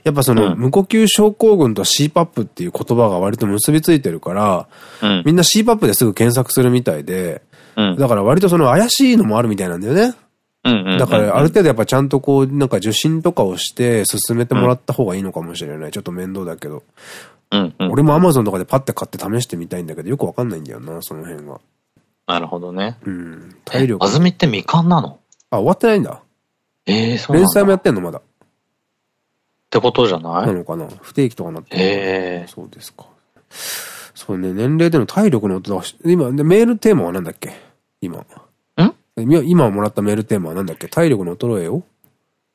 Speaker 1: やっぱその、無呼吸症候群と CPAP っていう言葉が割と結びついてるから、うん、みんな CPAP ですぐ検索するみたいで、うん、だから割とその怪しいのもあるみたいなんだよね。だからある程度やっぱちゃんとこう、なんか受診とかをして進めてもらった方がいいのかもしれない。ちょっと面倒だけど。俺も Amazon とかでパッて買って試してみたいんだけど、よくわかんないんだよな、その辺が。
Speaker 2: なるほどね。
Speaker 1: うん。体力。
Speaker 2: あずみって未完なの？
Speaker 1: あ、終わってないんだ。
Speaker 2: ええー、そう
Speaker 1: 連載もやってんのまだ。っ
Speaker 2: てことじゃない？
Speaker 1: なのかな？不定期とかなってええー、そうですか。そうね、年齢での体力の音今、メールテーマは何だっけ？今。ん？今もらったメールテーマは何だっけ？体力の衰えを？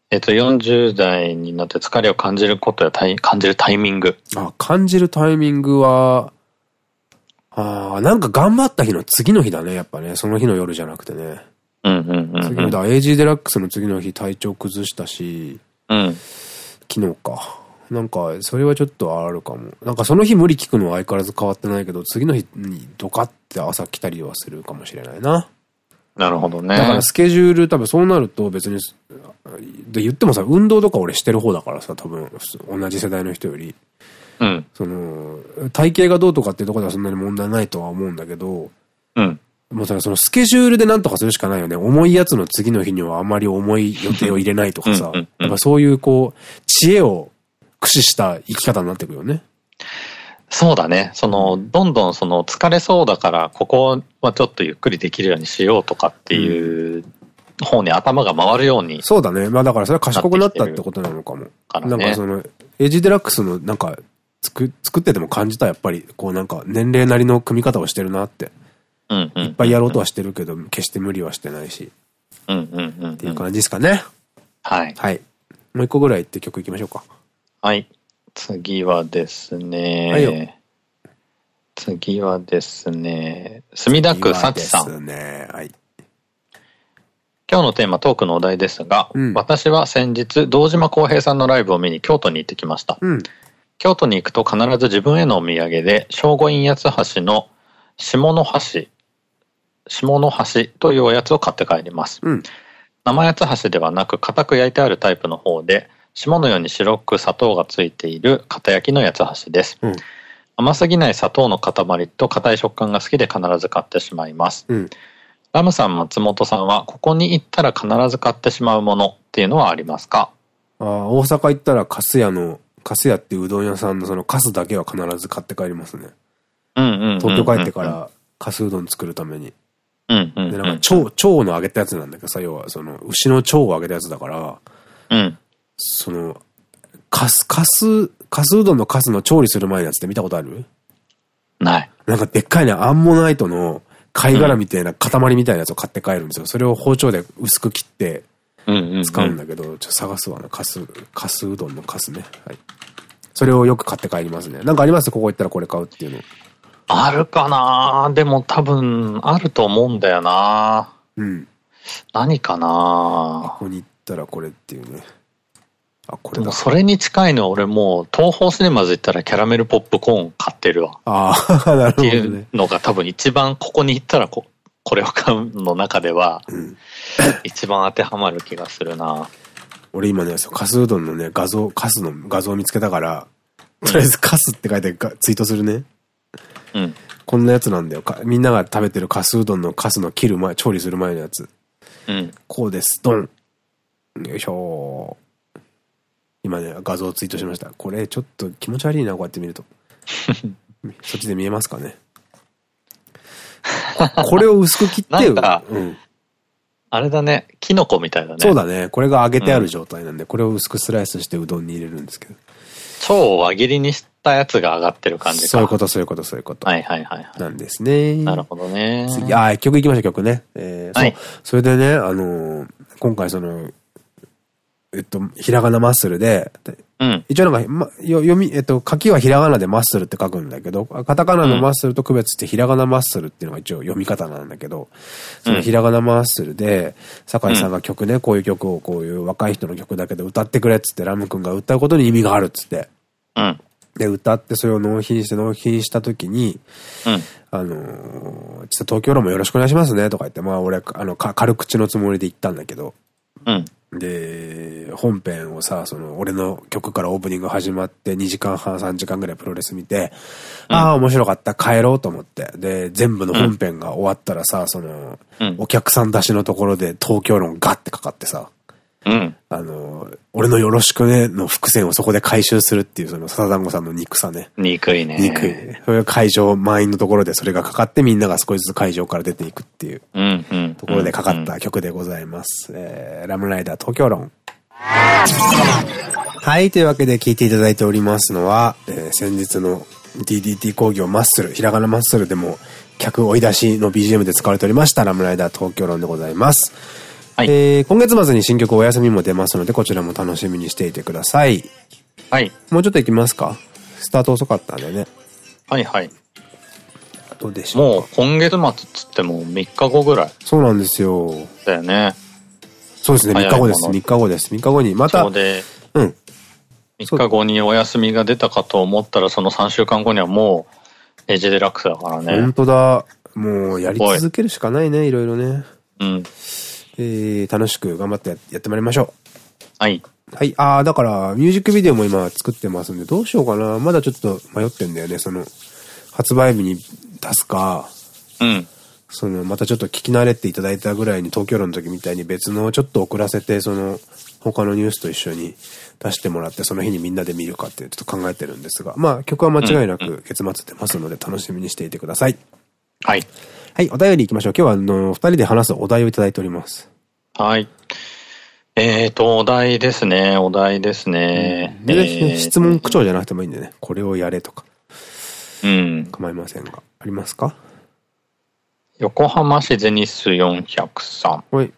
Speaker 2: えっと、40代になって疲れを感じることや感じるタイミング。
Speaker 1: あ、感じるタイミングは、ああ、なんか頑張った日の次の日だね、やっぱね。その日の夜じゃなくてね。うんうんうん、次の日だ。AG デラックスの次の日体調崩したし、うん。昨日か。なんか、それはちょっとあるかも。なんかその日無理聞くのは相変わらず変わってないけど、次の日にドカって朝来たりはするかもしれないな。
Speaker 2: なるほどね。
Speaker 1: だからスケジュール多分そうなると別に、で言ってもさ、運動とか俺してる方だからさ、多分、同じ世代の人より。うん、その、体型がどうとかっていうところではそんなに問題ないとは思うんだけど、うん。もうそのスケジュールで何とかするしかないよね。重いやつの次の日にはあまり重い予定を入れないとかさ。やっぱそういうこう、知恵を駆使した生き方になってくるよね。
Speaker 2: そうだね。その、どんどんその疲れそうだから、ここはちょっとゆっくりできるようにしようとかっていう方に頭が回るように。
Speaker 1: そうだね。まあだからそれは賢くなったってことなのかも。かね、なんかその、エイジデラックスのなんか作、作ってても感じた、やっぱり、こうなんか、年齢なりの組み方をしてるなって。いっぱいやろうとはしてるけど、決して無理はしてないし。っていう感じですかね。
Speaker 2: はい。
Speaker 1: はい。もう一個ぐらいって曲いきましょうか。
Speaker 2: はい。次はですね。はいよ。次はですね、墨田区幸さん。ですね。はい。今日のテーマ、トークのお題ですが、うん、私は先日、堂島康平さんのライブを見に京都に行ってきました。うん、京都に行くと必ず自分へのお土産で、正午院八橋の下の橋下の橋というおやつを買って帰ります。うん、生八つ橋ではなく、固く焼いてあるタイプの方で、霜のように白く砂糖がついている片焼きの八つ橋です。うん、甘すぎない砂糖の塊と硬い食感が好きで必ず買ってしまいます。うん、ラムさん、松本さんは、ここに行ったら必ず買ってしまうものっていうのはありますか？
Speaker 1: ああ、大阪行ったら、カス屋の、カス屋っていううどん屋さんのそのカスだけは必ず買って帰りますね。東京帰ってから、カスうどん作るために。で、なんか、腸、腸の揚げたやつなんだけどさ、要は、その、牛の腸を揚げたやつだから、うん。その、カス、カス、カスうどんのカスの調理する前のやつって見たことある？
Speaker 2: ない。
Speaker 1: なんかでっかいね、アンモナイトの貝殻みたいな塊みたいなやつを買って帰るんですよ。それを包丁で薄く切って使うんだけど、ちょっと探すわな。カス、カスうどんのカスね。はい。それをよく買って帰りますね。なんかあります？ここ行ったらこれ買うっていうの。
Speaker 2: あるかなでも多分、あると思うんだよなうん。何かな
Speaker 1: ここに行ったらこれっていうね。
Speaker 2: あ、これでもそれに近いのは俺もう、東宝シネマズ行ったらキャラメルポップコーン買ってるわ。
Speaker 1: ああ、なるほど、ね。って
Speaker 2: いうのが多分一番ここに行ったらここれを買うの中では、うん、一番当てはまる気がするな。
Speaker 1: 俺今ね、カスうどんのね、画像、カスの画像を見つけたから、とりあえずカスって書いてツイートするね。うん。こんなやつなんだよ。みんなが食べてるカスうどんのカスの切る前、調理する前のやつ。うん。こうです。ドン。よいしょ今ね、画像をツイートしました。これちょっと気持ち悪いな、こうやって見ると。そっちで見えますかね。これを薄く切って、うん、
Speaker 2: あれだね、キノコみたいだね。
Speaker 1: そうだね。これが揚げてある状態なんで、うん、これを薄くスライスしてうどんに入れるんですけど。
Speaker 2: 超輪切りにしたやつが上がってる感じか。
Speaker 1: そういうこと、そういうこと、そういうこと。
Speaker 2: はいはいはい。
Speaker 1: なんですね。
Speaker 2: なるほどね。
Speaker 1: 次、あ、曲いきましょう、曲ね。えー、はい、そう。それでね、あのー、今回その、えっと、ひらがなマッスルで、うん、一応なんか、ま、読み、えっと、書きはひらがなでマッスルって書くんだけど、カタカナのマッスルと区別してひらがなマッスルっていうのが一応読み方なんだけど、そのひらがなマッスルで、酒井さんが曲ね、こういう曲をこういう若い人の曲だけど歌ってくれっつってラム君が歌うことに意味があるっつって。うん。で、歌ってそれを納品して納品した時に、うん、あのー、ちょっと東京ロもよろしくお願いしますねとか言って、まあ俺、あの、軽口のつもりで言ったんだけど、うん。で、本編をさ、その、俺の曲からオープニング始まって2時間半、3時間ぐらいプロレス見て、うん、ああ、面白かった、帰ろうと思って。で、全部の本編が終わったらさ、その、うん、お客さん出しのところで東京論ガッてかかってさ、うん。あの、俺のよろしくねの伏線をそこで回収するっていう、その、笹団子さんの憎さね。
Speaker 2: 憎いね。
Speaker 1: 憎い。それが会場満員のところでそれがかかってみんなが少しずつ会場から出ていくっていう、ところでかかった曲でございます。えー、ラムライダー東京論。はい、というわけで聴いていただいておりますのは、えー、先日の DDT 工業マッスル、ひらがなマッスルでも客追い出しの BGM で使われておりましたラムライダー東京論でございます。はい、えー、今月末に新曲お休みも出ますので、こちらも楽しみにしていてください。はい。もうちょっと行きますか？スタート遅かったんでね。
Speaker 2: はいはい。
Speaker 1: どうでしょ
Speaker 2: うもう今月末っつっても3日後ぐらい。
Speaker 1: そうなんですよ。
Speaker 2: だよね。
Speaker 1: そうですね、3日後です。3日後です。3日後にまた。そうで、
Speaker 2: うん。3日後にお休みが出たかと思ったら、その3週間後にはもう、エイジデラックスだからね。
Speaker 1: 本当だ。もうやり続けるしかないね、いろいろね。うん。えー、楽しく頑張ってやってまいりましょう。
Speaker 2: はい。
Speaker 1: はい。ああ、だから、ミュージックビデオも今作ってますんで、どうしようかな。まだちょっと迷ってんだよね。その、発売日に出すか。うん。その、またちょっと聞き慣れていただいたぐらいに東京論の時みたいに別のちょっと遅らせて、その、他のニュースと一緒に出してもらって、その日にみんなで見るかってちょっと考えてるんですが、まあ曲は間違いなく月末出ますので楽しみにしていてください。
Speaker 2: はい。
Speaker 1: はい、お便り行きましょう。今日はあの、二人で話すお題をいただいております。
Speaker 2: はい。えっと、お題ですね。お題ですね。
Speaker 1: うん、えー、質問口調じゃなくてもいいんでね。これをやれとか。うん。構いませんが。ありますか？
Speaker 2: 横浜市ゼニス400さん。はい。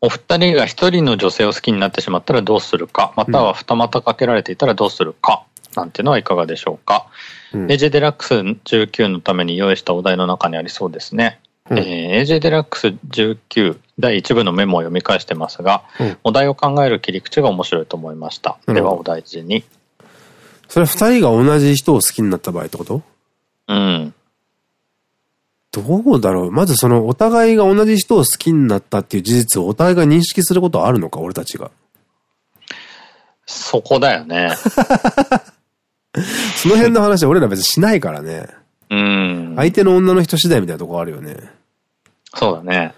Speaker 2: お二人が一人の女性を好きになってしまったらどうするか、または二股かけられていたらどうするか、なんていうのはいかがでしょうか。うん、AJ デラックス19のために用意したお題の中にありそうですね。うん、えー、AJ デラックス19第1部のメモを読み返してますが、うん、お題を考える切り口が面白いと思いました。ではお大事に。
Speaker 1: それ二人が同じ人を好きになった場合ってこと？うん。どうだろう？まずそのお互いが同じ人を好きになったっていう事実をお互いが認識することはあるのか俺たちが。
Speaker 2: そこだよね。
Speaker 1: その辺の話は俺ら別にしないからね。
Speaker 2: うん。
Speaker 1: 相手の女の人次第みたいなとこあるよね。
Speaker 2: そうだね。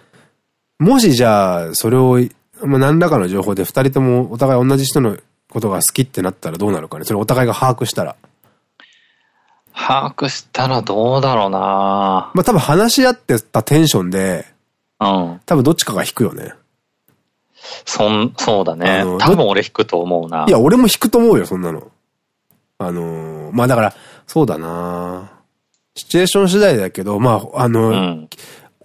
Speaker 1: もしじゃあ、それを、まあ、何らかの情報で二人ともお互い同じ人のことが好きってなったらどうなるかね。それお互いが把握したら。
Speaker 2: 把握したらどうだろうな
Speaker 1: まあ多分話し合ってたテンションで、
Speaker 2: うん。
Speaker 1: 多分どっちかが引くよね。
Speaker 2: そん、そうだね。多分俺引くと思うな。
Speaker 1: いや、俺も引くと思うよ、そんなの。あのー、まあだから、そうだなシチュエーション次第だけど、まあ、あの、うん、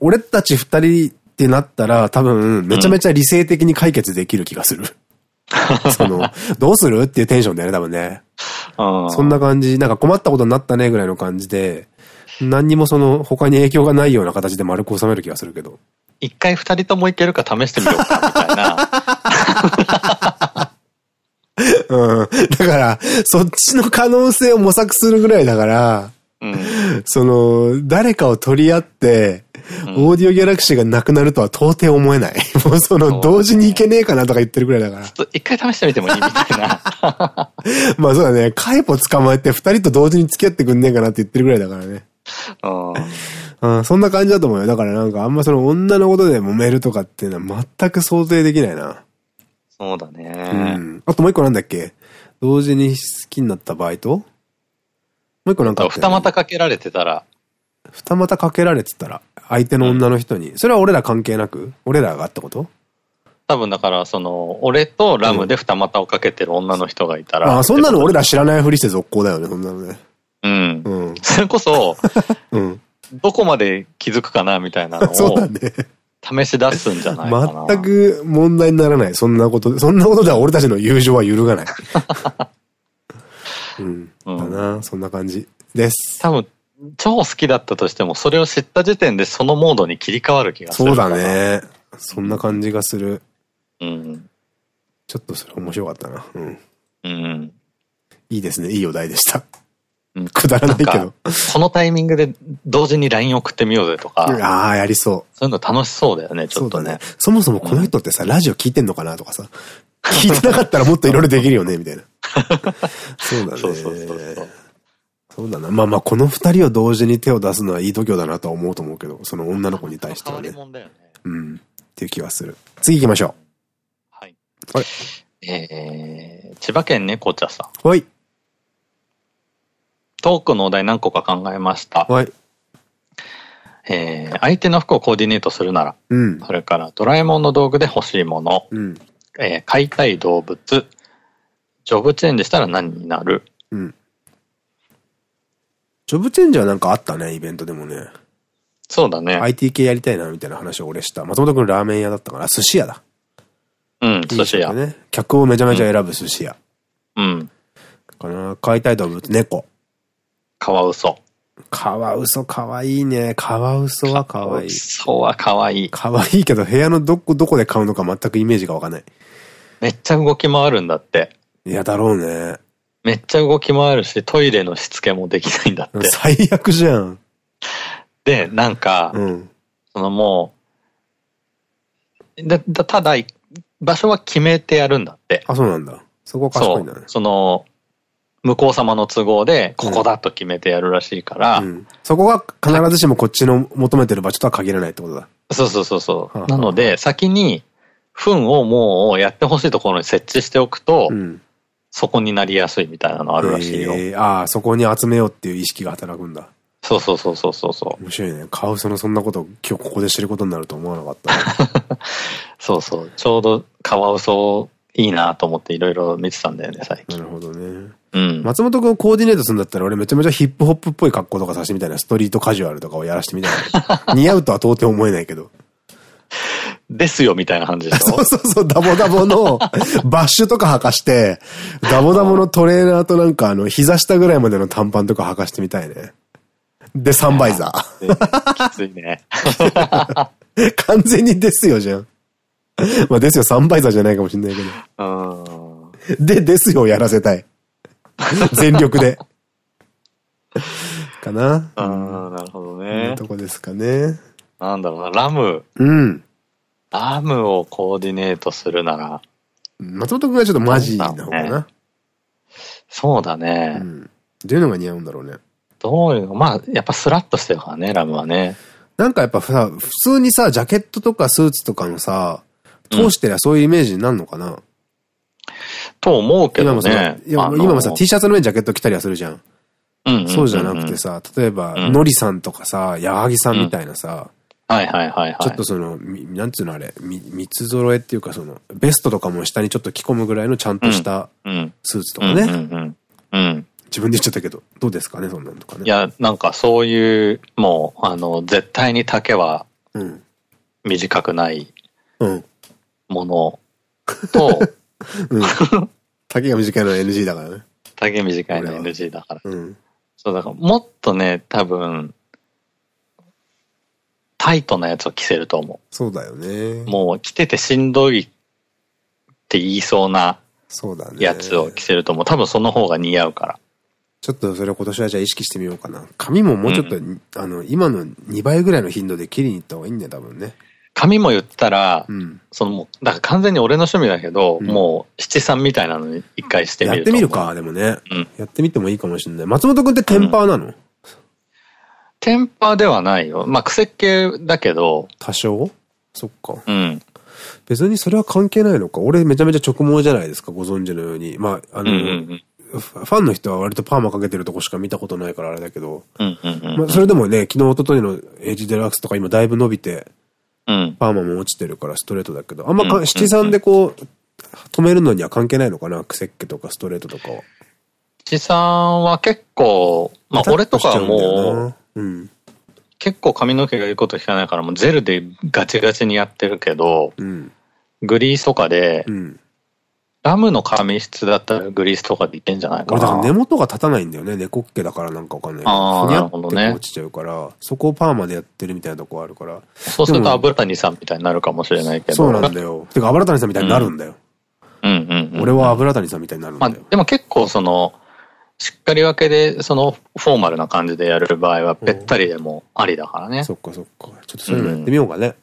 Speaker 1: 俺たち二人ってなったら、多分、めちゃめちゃ理性的に解決できる気がする。うん、その、どうするっていうテンションだよね、多分ね。そんな感じ、なんか困ったことになったね、ぐらいの感じで、何にもその、他に影響がないような形で丸く収める気がするけど。
Speaker 2: 一回二人ともいけるか試してみようか、みたいな。
Speaker 1: うん。だから、そっちの可能性を模索するぐらいだから、うん、その、誰かを取り合って、うん、オーディオギャラクシーがなくなるとは到底思えない。もうその、同時にいけねえかなとか言ってるぐらいだから。ちょっ
Speaker 2: と一回試してみてもいい？みたいな。
Speaker 1: まあそうだね。カイポ捕まえて二人と同時に付き合ってくんねえかなって言ってるぐらいだからね。うん、そんな感じだと思うよ。だからなんかあんまその女のことで揉めるとかっていうのは全く想定できないな。
Speaker 2: そうだね。
Speaker 1: うん。あともう一個なんだっけ？同時に好きになった場合ともう一個なんか、
Speaker 2: ね、二股かけられてたら。
Speaker 1: 二股かけられてたら、相手の女の人に。うん、それは俺ら関係なく？俺らがってこと？
Speaker 2: 多分だから、その、俺とラムで二股をかけてる女の人がいたら。
Speaker 1: ああ、そんなの俺ら知らないふりして続行だよね、そんなのね。
Speaker 2: うん。うん。それこそ、うん。どこまで気づくかなみたいなのを。そうだね。試し出すんじゃないか
Speaker 1: な。全く問題にならない。そんなこと、そんなことでは俺たちの友情は揺るがない。うん。だな、そんな感じです。
Speaker 2: 多分、超好きだったとしても、それを知った時点でそのモードに切り替わる気がする。
Speaker 1: そうだね。そんな感じがする。うん。ちょっとそれ面白かったな。うん。うん。いいですね。いいお題でした。くだらないけど。
Speaker 2: このタイミングで同時に LINE 送ってみようぜとか。
Speaker 1: ああ、やりそう。
Speaker 2: そういうの楽しそうだよね、ちょっとね。
Speaker 1: そもそもこの人ってさ、ラジオ聞いてんのかなとかさ。聞いてなかったらもっといろいろできるよね、みたいな。そうだね。そうそうそうそうだな。まあまあ、この二人を同時に手を出すのはいい度胸だなと思うと思うけど、その女の子に対してはね。ねうん。っていう気はする。次行きましょう。はい。
Speaker 2: はい。えー、千葉県猫茶さ
Speaker 1: ん。はい。
Speaker 2: トークのお題何個か考えました。はい。えー、相手の服をコーディネートするなら、うん、それからドラえもんの道具で欲しいもの、うん、えー、飼いたい動物、ジョブチェンジしたら何になる、うん、
Speaker 1: ジョブチェンジはなんかあったね、イベントでもね。
Speaker 2: そうだね。
Speaker 1: IT 系やりたいな、みたいな話を俺した。松本くんラーメン屋だったから、寿司屋だ。
Speaker 2: うん、寿司屋。ね。
Speaker 1: 客をめちゃめちゃ選ぶ寿司屋。うん。かな、飼いたい動物、猫。
Speaker 2: カワウソ。
Speaker 1: カワウソかわいいね。カワウソはかわいい。カワウ
Speaker 2: ソはかわいい。
Speaker 1: かわいいけど部屋のどこ、どこで買うのか全くイメージがわかんない。
Speaker 2: めっちゃ動き回るんだって。
Speaker 1: いや、だろうね。
Speaker 2: めっちゃ動き回るし、トイレのしつけもできないんだって。
Speaker 1: 最悪じゃん。
Speaker 2: で、なんか、うん、そのもう、だ、だただ、場所は決めてやるんだって。
Speaker 1: あ、そうなんだ。そこ賢いんだね。
Speaker 2: その、向こう様の都合で、ここだと決めてやるらしいから、うん、
Speaker 1: そこが必ずしもこっちの求めてる場所とは限らないってことだ。
Speaker 2: そうそうそうそう。なので、先に、糞をもうやってほしいところに設置しておくと、うん、そこになりやすいみたいなのあるらしいよ。
Speaker 1: えー、ああ、そこに集めようっていう意識が働くんだ。
Speaker 2: そうそうそうそうそう。
Speaker 1: 面白いね。カウスのそんなこと今日ここで知ることになると思わなかった。
Speaker 2: そうそう。ちょうどカワウソいいなと思っていろいろ見てたんだよね、最近。
Speaker 1: なるほどね。うん。松本君コーディネートするんだったら俺めちゃめちゃヒップホップっぽい格好とかさせてみたいな、ストリートカジュアルとかをやらせてみたいな。似合うとは到底思えないけど。
Speaker 2: ですよ、みたいな感じでしょ？
Speaker 1: そうそうそう、ダボダボの バッシュとか履かして、ダボダボのトレーナーとなんかあの、膝下ぐらいまでの短パンとか履かしてみたいね。で、サンバイザ
Speaker 2: ー。きついね。
Speaker 1: 完全にですよじゃん。まあですよ、サンバイザーじゃないかもしんないけど。で、ですよやらせたい。全力で。かな。
Speaker 2: うん、なるほどね。
Speaker 1: とこですかね。
Speaker 2: なんだろうな、ラム。
Speaker 1: うん。
Speaker 2: ラムをコーディネートするなら。
Speaker 1: 松本くんはちょっとマジな方かな。
Speaker 2: そうだね。
Speaker 1: うん。どういうのが似合うんだろうね。
Speaker 2: どういうの？まあ、やっぱスラッとしてるからね、ラムはね。
Speaker 1: なんかやっぱさ、普通にさ、ジャケットとかスーツとかのさ、通してりゃそういうイメージになるのかな、うん、
Speaker 2: と思うけどね。
Speaker 1: 今もさ、今もさ、T シャツの上にジャケット着たりはするじゃん。そうじゃなくてさ、例えば、のりさんとかさ、矢作さんみたいなさ、
Speaker 2: はいはいはいはい。
Speaker 1: ちょっとその、なんつうのあれ、三つ揃えっていうかその、ベストとかも下にちょっと着込むぐらいのちゃんとしたスーツとかね。自分で言っちゃったけど、どうですかね、そんなんとかね。
Speaker 2: いや、なんかそういう、もう、あの、絶対に丈は、短くないものと、
Speaker 1: うん、丈が短いのは NG だからね。
Speaker 2: 丈短いのは NG だから。うん、そう、だからもっとね、多分、タイトなやつを着せると思
Speaker 1: う。そうだよね。
Speaker 2: もう着ててしんどいって言いそうなやつを着せると思う。多分その方が似合うから。
Speaker 1: ちょっとそれを今年はじゃあ意識してみようかな。髪ももうちょっと、うん、あの、今の2倍ぐらいの頻度で切りに行った方がいいんだよ、多分ね。
Speaker 2: 髪も言ったら、うん、そのもう、だから完全に俺の趣味だけど、うん、もう七三みたいなのに一回してみる
Speaker 1: やってみるか、でもね。うん、やってみてもいいかもしれない。松本くんってテンパーなの、
Speaker 2: テンパではないよ。まあ、癖系だけど。
Speaker 1: 多少？そっか。
Speaker 2: うん。
Speaker 1: 別にそれは関係ないのか？俺めちゃめちゃ直毛じゃないですか、ご存知のように。まあ、あの、ファンの人は割とパーマかけてるとこしか見たことないからあれだけど。まあ、それでもね、昨日、一昨日のエイジデラックスとか今だいぶ伸びて、
Speaker 2: うん、
Speaker 1: パーマも落ちてるからストレートだけど、あんまか、七三でこう、止めるのには関係ないのかな？癖っ気とかストレートとかは。
Speaker 2: 七三は結構、まあ俺とかはもう、うん、結構髪の毛が言うこと聞かないからもうゼルでガチガチにやってるけど、うん、グリースとかで、うん、ラムの髪質だったらグリースとかでいけんじゃないかな。だから
Speaker 1: 根元が立たないんだよね。猫っ毛だからなんかわかんないけど。ああ、なるほどね。落ちちゃうから、そこをパーマでやってるみたいなとこあるから。
Speaker 2: そうすると油谷さんみたいになるかもしれないけど。
Speaker 1: そうなんだよ。てか油谷さんみたいになるんだよ。
Speaker 2: うんうんうん。
Speaker 1: 俺は油谷さんみたいになるんだよ。ま
Speaker 2: あ、でも結構その、しっかり分けで、そのフォーマルな感じでやる場合は、ぺったりでもありだからね。
Speaker 1: そっかそっか。ちょっとそういうのやってみようかね。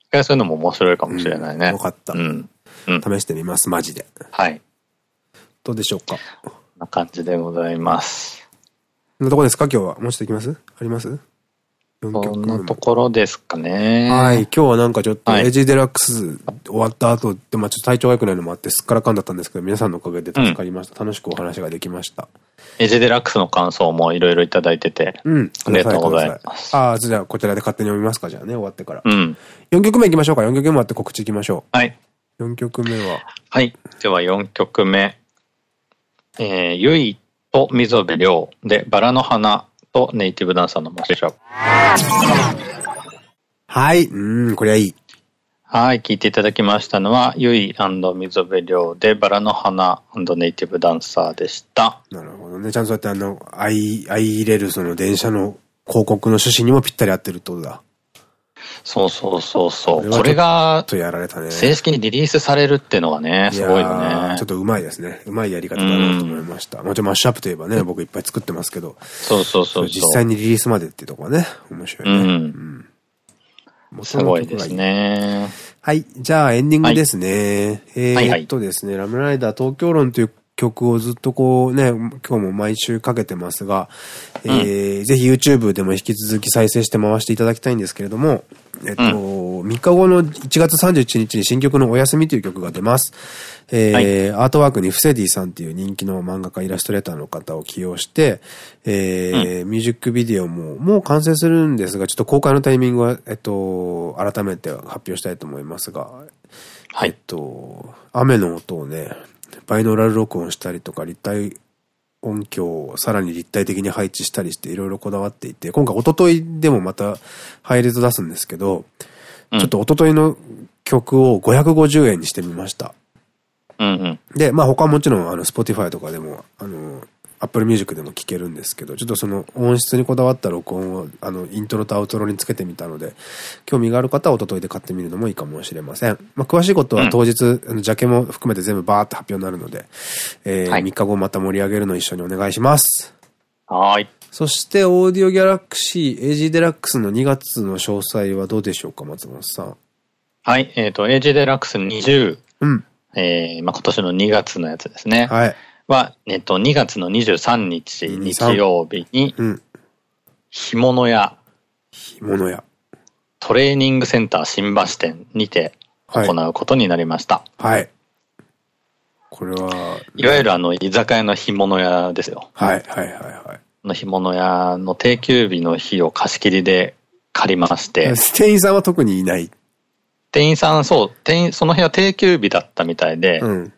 Speaker 2: 一回そういうのも面白いかもしれないね。
Speaker 1: 分かった。うん。試してみます、マジで。
Speaker 2: はい。
Speaker 1: どうでしょうか？
Speaker 2: こんな感じでございます。
Speaker 1: なとこですか？今日は。もうちょっといきます？あります？
Speaker 2: そんなところですかね。
Speaker 1: はい。今日はなんかちょっと、エイジデラックス終わった後で、まあちょっと体調が良くないのもあって、すっからかんだったんですけど、皆さんのおかげで助かりました。楽しくお話ができました。
Speaker 2: エイジデラックスの感想もいろいろいただいてて。
Speaker 1: うん。
Speaker 2: ありがとうございます。
Speaker 1: ああ、じゃあこちらで勝手に読みますか、じゃあね、終わってから。
Speaker 2: うん。
Speaker 1: 4曲目いきましょうか。4曲目終わって告知いきましょ
Speaker 2: う。はい。
Speaker 1: 4曲目は？
Speaker 2: はい。では4曲目。えー、ゆいと溝部亮で、バラの花とネイティブダンサーのマッシュア
Speaker 1: はい。うん、これはいい。
Speaker 2: はい。聞いていただきましたのは、ゆい溝辺亮で、バラの花ネイティブダンサーでした。
Speaker 1: なるほどね。ちゃんとそうやってあの、相、相入れるその電車の広告の趣旨にもぴったり合ってるってことだ。
Speaker 2: そうそうそうそう。これが、正式にリリースされるっていうのがね、すごいよね。
Speaker 1: ちょっとうまいですね。うまいやり方だなと思いました。もちろんマッシュアップといえばね、僕いっぱい作ってますけど。
Speaker 2: そうそうそう。
Speaker 1: 実際にリリースまでっていうところはね、面白いね。うん。
Speaker 2: すごいですね。
Speaker 1: はい。じゃあエンディングですね。えっとですね、ラムライダー東京論という曲をずっとこうね、今日も毎週かけてますが、うん、えー、ぜひ YouTube でも引き続き再生して回していただきたいんですけれども、えっと、うん、3日後の1月31日に新曲のお休みという曲が出ます。えー、はい、アートワークにフセディさんっていう人気の漫画家イラストレーターの方を起用して、えー、うん、ミュージックビデオももう完成するんですが、ちょっと公開のタイミングは、えっと、改めて発表したいと思いますが、
Speaker 2: はい。え
Speaker 1: っと、雨の音をね、バイノーラル録音したりとか、立体音響をさらに立体的に配置したりしていろいろこだわっていて、今回 OTOTOYでもまたハイレゾ出すんですけど、うん、ちょっと一昨日の曲を550円にしてみました。
Speaker 2: うんうん、
Speaker 1: で、まあ他はもちろんあの、 Spotify とかでも、あの、 Apple Music でも聴けるんですけど、ちょっとその音質にこだわった録音を、あの、イントロとアウトロにつけてみたので、興味がある方は一昨日で買ってみるのもいいかもしれません。まあ、詳しいことは当日、うん、ジャケも含めて全部バーって発表になるので、えー、はい、3日後また盛り上げるの一緒にお願いします。
Speaker 2: はい。
Speaker 1: そして、オーディオギャラクシー AG デラックスの2月の詳細はどうでしょうか、松本さん。
Speaker 2: はい、えっ、ー、と、AG デラックス20。うん。えー、まあ、今年の2月のやつですね。はい。は、えっ、ー、と、2月の23日、日曜日に、うん。干物屋。
Speaker 1: 干物屋。
Speaker 2: トレーニングセンター新橋店にて行うことになりました。
Speaker 1: はい。はい、これは、
Speaker 2: いわゆるあの、居酒屋の干物屋ですよ。
Speaker 1: はい、はい、はい、はい。
Speaker 2: の干物屋の定休日の日を貸し切りで借りまして。
Speaker 1: 店員さんは特にいない
Speaker 2: 店員さん、そう、店員、その部屋定休日だったみたいで、うん、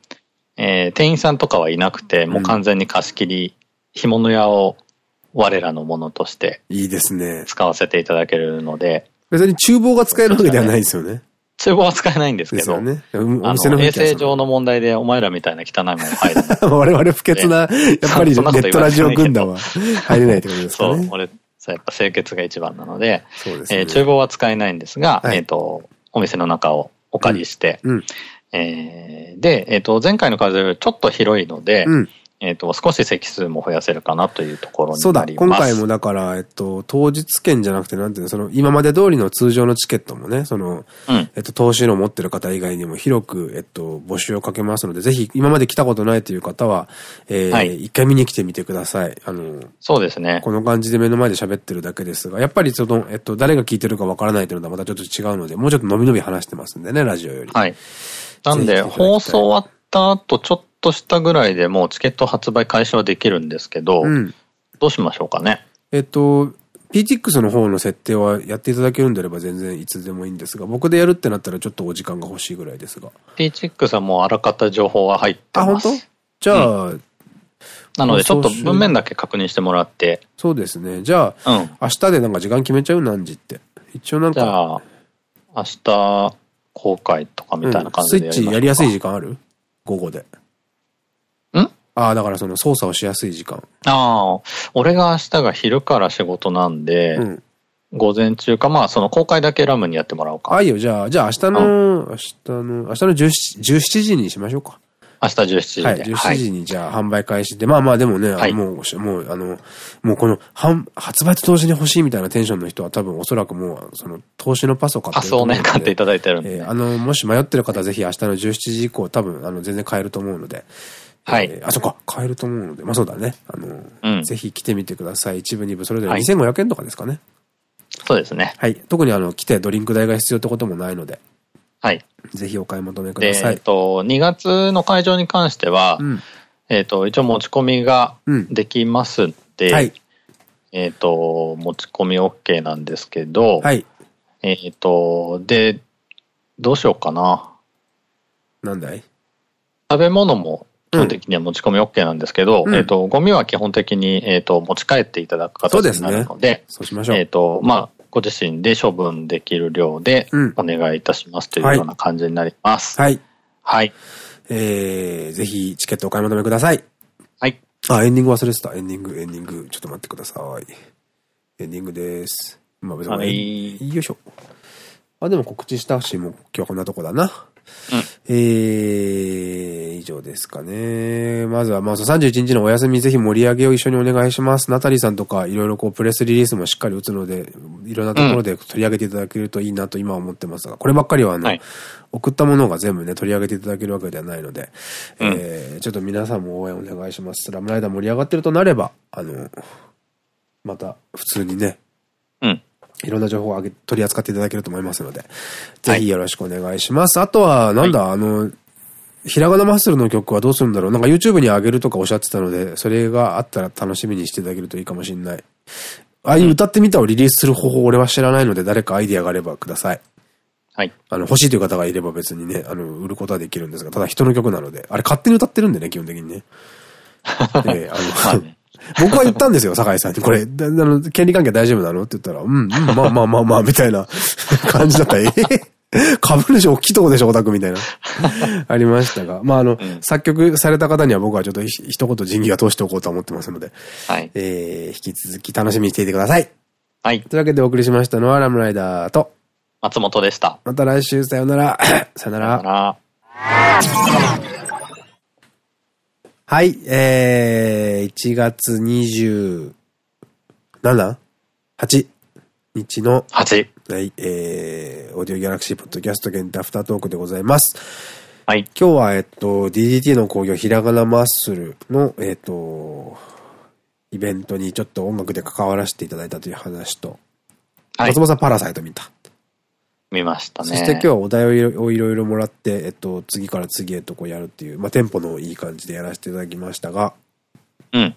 Speaker 2: えー、店員さんとかはいなくて、もう完全に貸し切り、干物屋を我らのものとして、
Speaker 1: いいですね。
Speaker 2: 使わせていただけるので、
Speaker 1: 別に厨房が使えるわけではないですよね。
Speaker 2: 厨房は使えないんですけど、ね、お店の衛生上の問題でお前らみたいな汚いもの入る。
Speaker 1: 我々不潔な、やっぱりネットラジオ軍団は入れないってことですかね。そう、俺、や
Speaker 2: っぱ清潔が一番なので、そうですね、えー、厨房は使えないんですが、はい、えっと、お店の中をお借りして、うんうん、えー、で、えっ、ー、と、前回の数よりちょっと広いので、うんえっと、少し席数も増やせるかなというところになります。そうだ、
Speaker 1: 今回もだから、えっと、当日券じゃなくて、なんていうの、その、今まで通りの通常のチケットもね、その、うん、えっと、投資の持ってる方以外にも広く、えっと、募集をかけますので、ぜひ、今まで来たことないという方は、えー、はい、一回見に来てみてください。あの、
Speaker 2: そうですね。
Speaker 1: この感じで目の前で喋ってるだけですが、やっぱりその、えっと、誰が聞いてるかわからないというのはまたちょっと違うので、もうちょっと伸び伸び話してますんでね、ラジオより。
Speaker 2: はい。なんで、放送終わった後、ちょっとしたぐらいでもうチケット発売開始はできるんですけど、うん、どうしましょうかね？
Speaker 1: えっと、PTX の方の設定はやっていただけるんであれば全然いつでもいいんですが、僕でやるってなったらちょっとお時間が欲しいぐらいですが。
Speaker 2: PTX はもうあらかた情報は入ってます。あ、本当？
Speaker 1: じゃあ、うん、
Speaker 2: なのでちょっと文面だけ確認してもらって。
Speaker 1: そうですね。じゃあ、うん、明日でなんか時間決めちゃう？何時って。一応なんか。じゃあ、
Speaker 2: 明日公開とかみたいな感じで
Speaker 1: やり、うん、スイッチやりやすい時間ある？午後で。ああ、だからその操作をしやすい時間。
Speaker 2: ああ、俺が明日が昼から仕事なんで、うん、午前中か、まあその公開だけラムにやってもらおうか。
Speaker 1: ああ、いいよ。じゃあ、じゃあ明日の、明日の、明日の17時にしましょうか。
Speaker 2: 明日17時で。はい、
Speaker 1: 17時にじゃあ販売開始で、まあまあでもね、はい、もう、もう、あの、もうこの、発売と同時に欲しいみたいなテンションの人は多分おそらくもう、その、投資のパスを買って
Speaker 2: るパスをね、買っていただいてるんで。
Speaker 1: えー、あの、もし迷ってる方はぜひ明日の17時以降、多分、あの、全然買えると思うので、はい。あ、そっか、買えると思うので、まあそうだね。あの、うん、ぜひ来てみてください。一部、二部、それぞれ2500円とかですかね。
Speaker 2: そうですね。
Speaker 1: はい。特にあの、来てドリンク代が必要ってこともないので。
Speaker 2: はい。
Speaker 1: ぜひお買い求めください。
Speaker 2: えっと、2月の会場に関しては、うん、えっと、一応持ち込みができますんで、うんはい、えっと、持ち込み OK なんですけど、はい。えっと、で、どうしようかな。
Speaker 1: なんだい？
Speaker 2: 食べ物も基本的には持ち込み OK なんですけど、うん、えっと、ゴミは基本的に、えっと、持ち帰っていただく形になるので、
Speaker 1: そうしましょう。
Speaker 2: えっと、まあ、ご自身で処分できる量でお願いいたしますというような感じになります。
Speaker 1: はい。
Speaker 2: はい。
Speaker 1: えー、ぜひチケットお買い求めください。
Speaker 2: はい。
Speaker 1: あ、エンディング忘れてた。エンディング、エンディング。ちょっと待ってください。エンディングです。まあ別に。はい。よいしょ。あ、でも告知したし、もう今日はこんなとこだな。えー、以上ですかね。まずは、まあ、31日のお休みぜひ盛り上げを一緒にお願いします。ナタリーさんとかいろいろこうプレスリリースもしっかり打つので、いろんなところで取り上げていただけるといいなと今は思ってますが、こればっかりはあの、はい、送ったものが全部ね、取り上げていただけるわけではないので、うん、えー、ちょっと皆さんも応援お願いします。ラムライダー盛り上がってるとなれば、あの、また普通にね、うん。いろんな情報を取り扱っていただけると思いますので、ぜひよろしくお願いします。はい、あとは、なんだ、はい、あの、ひらがなマッスルの曲はどうするんだろうなんか YouTube に上げるとかおっしゃってたので、それがあったら楽しみにしていただけるといいかもしれない。ああいう歌ってみたをリリースする方法俺は知らないので、誰かアイディアがあればください。
Speaker 2: はい。
Speaker 1: あの、欲しいという方がいれば別にね、あの、売ることはできるんですが、ただ人の曲なので、あれ勝手に歌ってるんでね、基本的にね。で、あの、僕は言ったんですよ、酒井さんに。これ、あの、権利関係大丈夫なの？って言ったら、うん、うん、まあまあまあまあ、みたいな 感じだったら、え？ー、株主大きいとこでしょ、オタクみたいな。ありましたが。まあ、あの、うん、作曲された方には僕はちょっと一言仁義が通しておこうと思ってますので、はい。えー、引き続き楽しみにしていてください。
Speaker 2: はい。
Speaker 1: というわけでお送りしましたのはラムライダーと、
Speaker 2: 松本でした。
Speaker 1: また来週、さよなら。さよなら。さよなら。はい、えー、1月20、7、8日の、
Speaker 2: 8。
Speaker 1: はい、えー、オーディオギャラクシーポッドキャスト限定アフタートークでございます。
Speaker 2: はい。
Speaker 1: 今日は、えっと、DDT の工業ひらがなマッスルの、えっと、イベントにちょっと音楽で関わらせていただいたという話と、はい、松本さんパラサイト見た。
Speaker 2: 見ましたね。
Speaker 1: そして今日はお題をいろいろもらって、えっと、次から次へとこうやるっていう、まあ、テンポのいい感じでやらせていただきましたが、
Speaker 2: うん。
Speaker 1: 今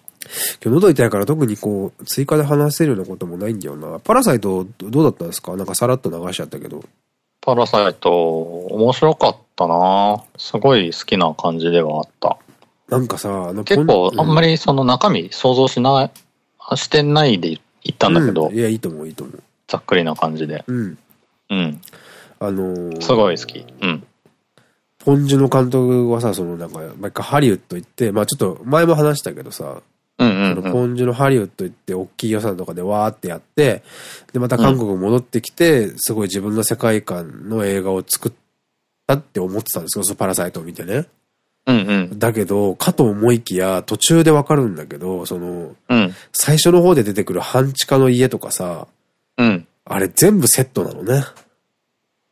Speaker 1: 日喉痛いから特にこう、追加で話せるようなこともないんだよな。パラサイトどうだったんですか？なんかさらっと流しちゃったけど。
Speaker 2: パラサイト、面白かったなすごい好きな感じではあった。
Speaker 1: なんかさ、あ
Speaker 2: の結構あんまりその中身想像しない、してないで行ったんだけど、
Speaker 1: うん、いや、いいと思う、いいと思う。
Speaker 2: ざっくりな感じで。
Speaker 1: うん。
Speaker 2: うん。
Speaker 1: あのー、
Speaker 2: すごい好き。うん。
Speaker 1: ポンジュの監督はさ、そのなんか、毎回ハリウッド行って、まあちょっと前も話したけどさ、
Speaker 2: その
Speaker 1: ポンジュのハリウッド行って、大きい予算とかでわーってやって、で、また韓国戻ってきて、すごい自分の世界観の映画を作ったって思ってたんですよ、そのパラサイトを見てね。
Speaker 2: うんうん、
Speaker 1: だけど、かと思いきや、途中でわかるんだけど、その、
Speaker 2: うん、
Speaker 1: 最初の方で出てくる半地下の家とかさ、
Speaker 2: うん、
Speaker 1: あれ全部セットなのね。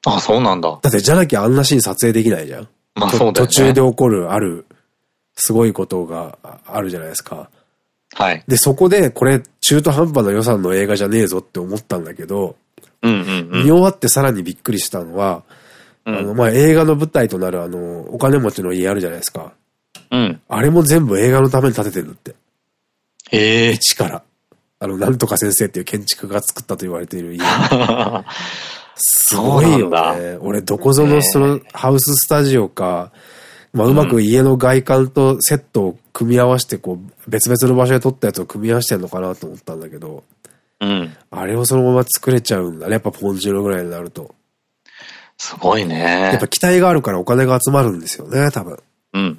Speaker 2: あ、そうなんだ。
Speaker 1: だってじゃなきゃあんなシーン撮影できないじゃん。
Speaker 2: まあそうだよ、ね、
Speaker 1: 途中で起こるある、すごいことがあるじゃないですか。
Speaker 2: はい。
Speaker 1: で、そこで、これ、中途半端な予算の映画じゃねえぞって思ったんだけど、
Speaker 2: 見
Speaker 1: 終わってさらにびっくりしたのは、うん、あの、まあ、映画の舞台となるあの、お金持ちの家あるじゃないですか。
Speaker 2: うん。
Speaker 1: あれも全部映画のために建ててるって。
Speaker 2: へえ。
Speaker 1: 一から。あの、なんとか先生っていう建築家が作ったと言われている家。すごいよね。俺、どこぞのその、ハウススタジオか、まあ、うまく家の外観とセットを組み合わせて、こう、別々の場所で撮ったやつを組み合わせてんのかなと思ったんだけど、
Speaker 2: うん。
Speaker 1: あれをそのまま作れちゃうんだね。やっぱポンジュロぐらいになると。
Speaker 2: すごいね。
Speaker 1: やっぱ期待があるからお金が集まるんですよね、多分。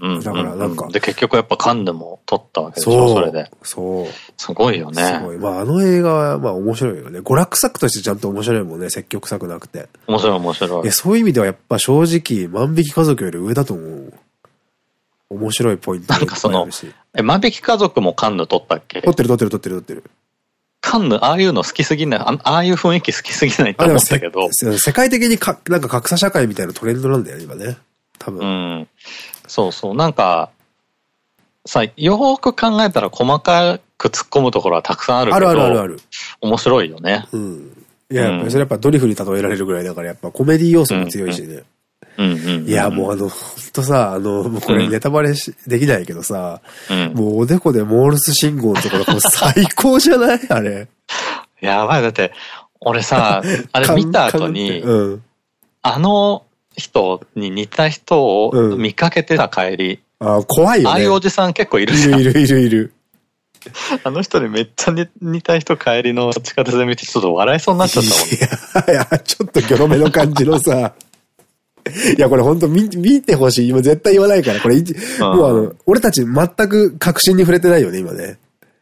Speaker 2: うんうん。
Speaker 1: だからなんか。
Speaker 2: で、結局やっぱカンヌも撮ったわけでしょ、それで。
Speaker 1: そう。
Speaker 2: すごいよね。
Speaker 1: すごい。まああの映画はまあ面白いよね。娯楽作としてちゃんと面白いもんね、積極臭くなくて。
Speaker 2: 面白い面白い。
Speaker 1: いそういう意味ではやっぱ正直、万引き家族より上だと思う。面白いポイント
Speaker 2: なんかその、え、万引き家族もカンヌ撮ったっけ？
Speaker 1: 撮ってる撮ってる撮ってる撮ってる。
Speaker 2: カンヌ、ああいうの好きすぎない、ああいう雰囲気好きすぎないと思ったけど。
Speaker 1: 世界的にか、なんか格差社会みたいなトレンドなんだよね、今ね。多分。
Speaker 2: うん。そうそう。なんか、さ、よーく考えたら細かく突っ込むところはたくさんあるけど。
Speaker 1: あるあるある。
Speaker 2: 面白いよね。
Speaker 1: うん。いや、うん、それやっぱドリフに例えられるぐらいだから、やっぱコメディ要素も強いしね。
Speaker 2: い
Speaker 1: や、もうあの、ほんとさ、あの、もうこれネタバレし、できないけどさ、もうおでこでモールス信号のところ、最高じゃない？あれ。
Speaker 2: やばい、だって、俺さ、あれ見た後に、
Speaker 1: うん、
Speaker 2: あの人に似た人を見かけてた帰り。
Speaker 1: あ怖いよね。
Speaker 2: ああいうおじさん結構いるじゃ
Speaker 1: ん。いるいるいるいる。
Speaker 2: あの人にめっちゃ似た人帰りの地下鉄で見てちょっと笑いそうになっちゃった
Speaker 1: もん。いや、いや、ちょっとギョロめの感じのさ、いや、これ本当見、見てほしい。今絶対言わないから。これ、もうあの、俺たち全く確信に触れてないよね、今ね。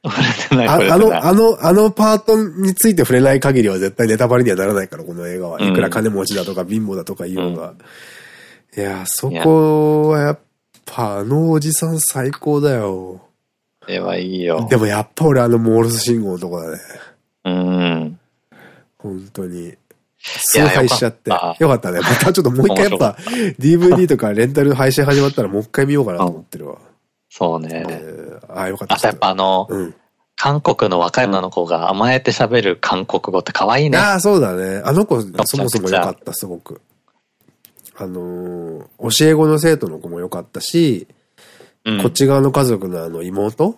Speaker 1: ああの、あの、あのパートについて触れない限りは絶対ネタバレにはならないから、この映画は。いくら金持ちだとか貧乏だとか言うのが。いや、そこはやっぱ、あのおじさん最高だよ。
Speaker 2: えはいいよ。
Speaker 1: でもやっぱ俺あのモールス信号のとこだね。
Speaker 2: うん。
Speaker 1: 本当に。崇拝しちゃって。よかったね。またちょっともう一回やっぱ DVD とかレンタル配信始まったらもう一回見ようかなと思ってるわ。
Speaker 2: そうね。
Speaker 1: ああ、よかった。
Speaker 2: あとやっぱあの、韓国の若い女の子が甘えて喋る韓国語って可愛いね。
Speaker 1: ああ、そうだね。あの子、そもそも良かった、すごく。あの教え子の生徒の子も良かったし、こっち側の家族のあの妹？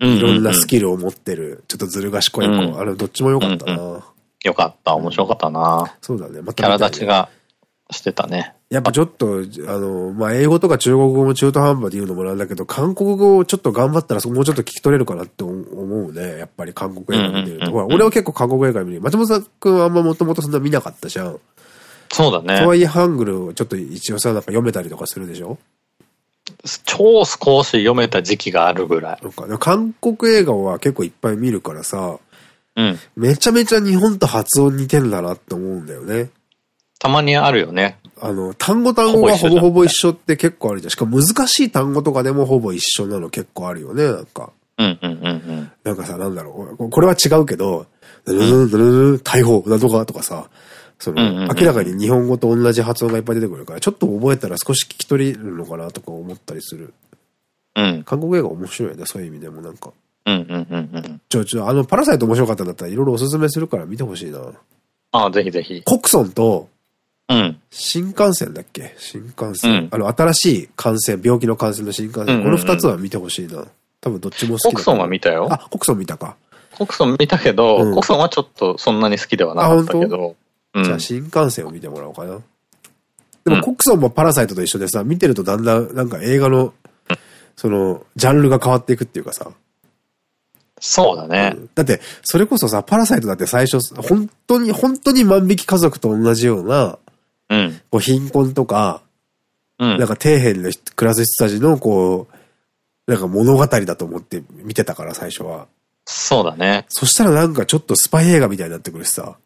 Speaker 1: いろんなスキルを持ってる、ちょっとずる賢い子。あれ、どっちも良かったな。
Speaker 2: よかった。面白かったな。
Speaker 1: そうだね。
Speaker 2: また、キャラ立ちがしてたね。
Speaker 1: やっぱちょっと、あの、まあ、英語とか中国語も中途半端で言うのもなんだけど、韓国語をちょっと頑張ったらもうちょっと聞き取れるかなって思うね。やっぱり韓国映画見てると。ほら、俺は結構韓国映画見る。松本さんくんはあんまもともとそんな見なかったじゃん。
Speaker 2: そうだね。
Speaker 1: とはいえハングルをちょっと一応さ、なんか読めたりとかするでしょ？
Speaker 2: 超少し読めた時期があるぐらい。
Speaker 1: なんか韓国映画は結構いっぱい見るからさ、
Speaker 2: うん。
Speaker 1: めちゃめちゃ日本と発音似てんだなって思うんだよね。
Speaker 2: たまにあるよね。
Speaker 1: あの、単語単語がほぼほぼ一緒って結構あるじゃん。しかも難しい単語とかでもほぼ一緒なの結構あるよね、なんか。
Speaker 2: う
Speaker 1: なんかさ、なんだろう。これは違うけど、逮捕だとかとかさ、その、明らかに日本語と同じ発音がいっぱい出てくるから、ちょっと覚えたら少し聞き取れるのかなとか思ったりする。うん。韓国映画面白いね、そういう意味でもなんか。うんうんうんうん。ちょ、ちょ、あの、パラサイト面白かったんだったらいろいろおすすめするから見てほしいな。
Speaker 2: ああ、ぜひぜひ。
Speaker 1: コクソンと、うん。新幹線だっけ？新幹線。うん、あの、新しい感染、病気の感染の新幹線。この二つは見てほしいな。多分どっちも好き
Speaker 2: コクソンは見たよ。
Speaker 1: あ、コクソン見たか。
Speaker 2: コクソン見たけど、うん、コクソンはちょっとそんなに好きではなかったけど。
Speaker 1: うん、じゃあ新幹線を見てもらおうかな。でも、コクソンもパラサイトと一緒でさ、見てるとだんだんなんか映画の、その、ジャンルが変わっていくっていうかさ。
Speaker 2: そうだね、うん。
Speaker 1: だって、それこそさ、パラサイトだって最初、本当に、本当に万引き家族と同じような、うん。こう貧困とか、うん。なんか底辺で暮らす人たちの、こう、なんか物語だと思って見てたから、最初は。
Speaker 2: そうだね。
Speaker 1: そしたらなんかちょっとスパイ映画みたいになってくるしさ。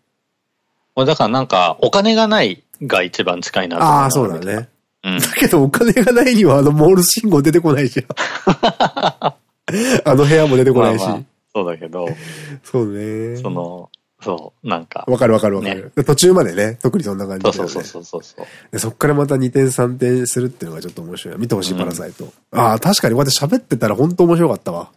Speaker 2: だからなんか、お金がないが一番近いな
Speaker 1: ああ、そうだね。うん。だけどお金がないにはあのモール信号出てこないじゃん。あの部屋も出てこないし。まあまあ
Speaker 2: そうだけど。
Speaker 1: そうね。
Speaker 2: その、そう、なんか。
Speaker 1: わかるわかるわかる。ね、途中までね、特にそんな感じ
Speaker 2: で、ね。そうそうそうそうそう
Speaker 1: で。そっからまた2点3点するっていうのがちょっと面白い。見てほしい、パラサイト。うん、ああ、確かにこうやって喋ってたら本当面白かったわ。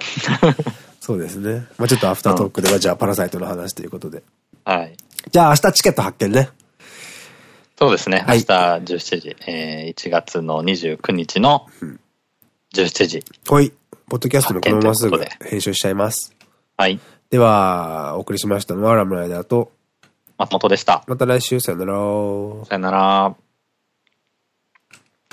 Speaker 1: そうですね。まあちょっとアフタートークでは、じゃあパラサイトの話ということで。
Speaker 2: はい。
Speaker 1: じゃあ明日チケット発見ね。
Speaker 2: そうですね。明日17時、えー、1月の29日の17時。
Speaker 1: はい。ポッドキャストのこのまますぐ編集しちゃいます。
Speaker 2: はい。
Speaker 1: では、お送りしましたのはラムライダーと
Speaker 2: 松本でした。
Speaker 1: また来週、さよなら。
Speaker 2: さよなら。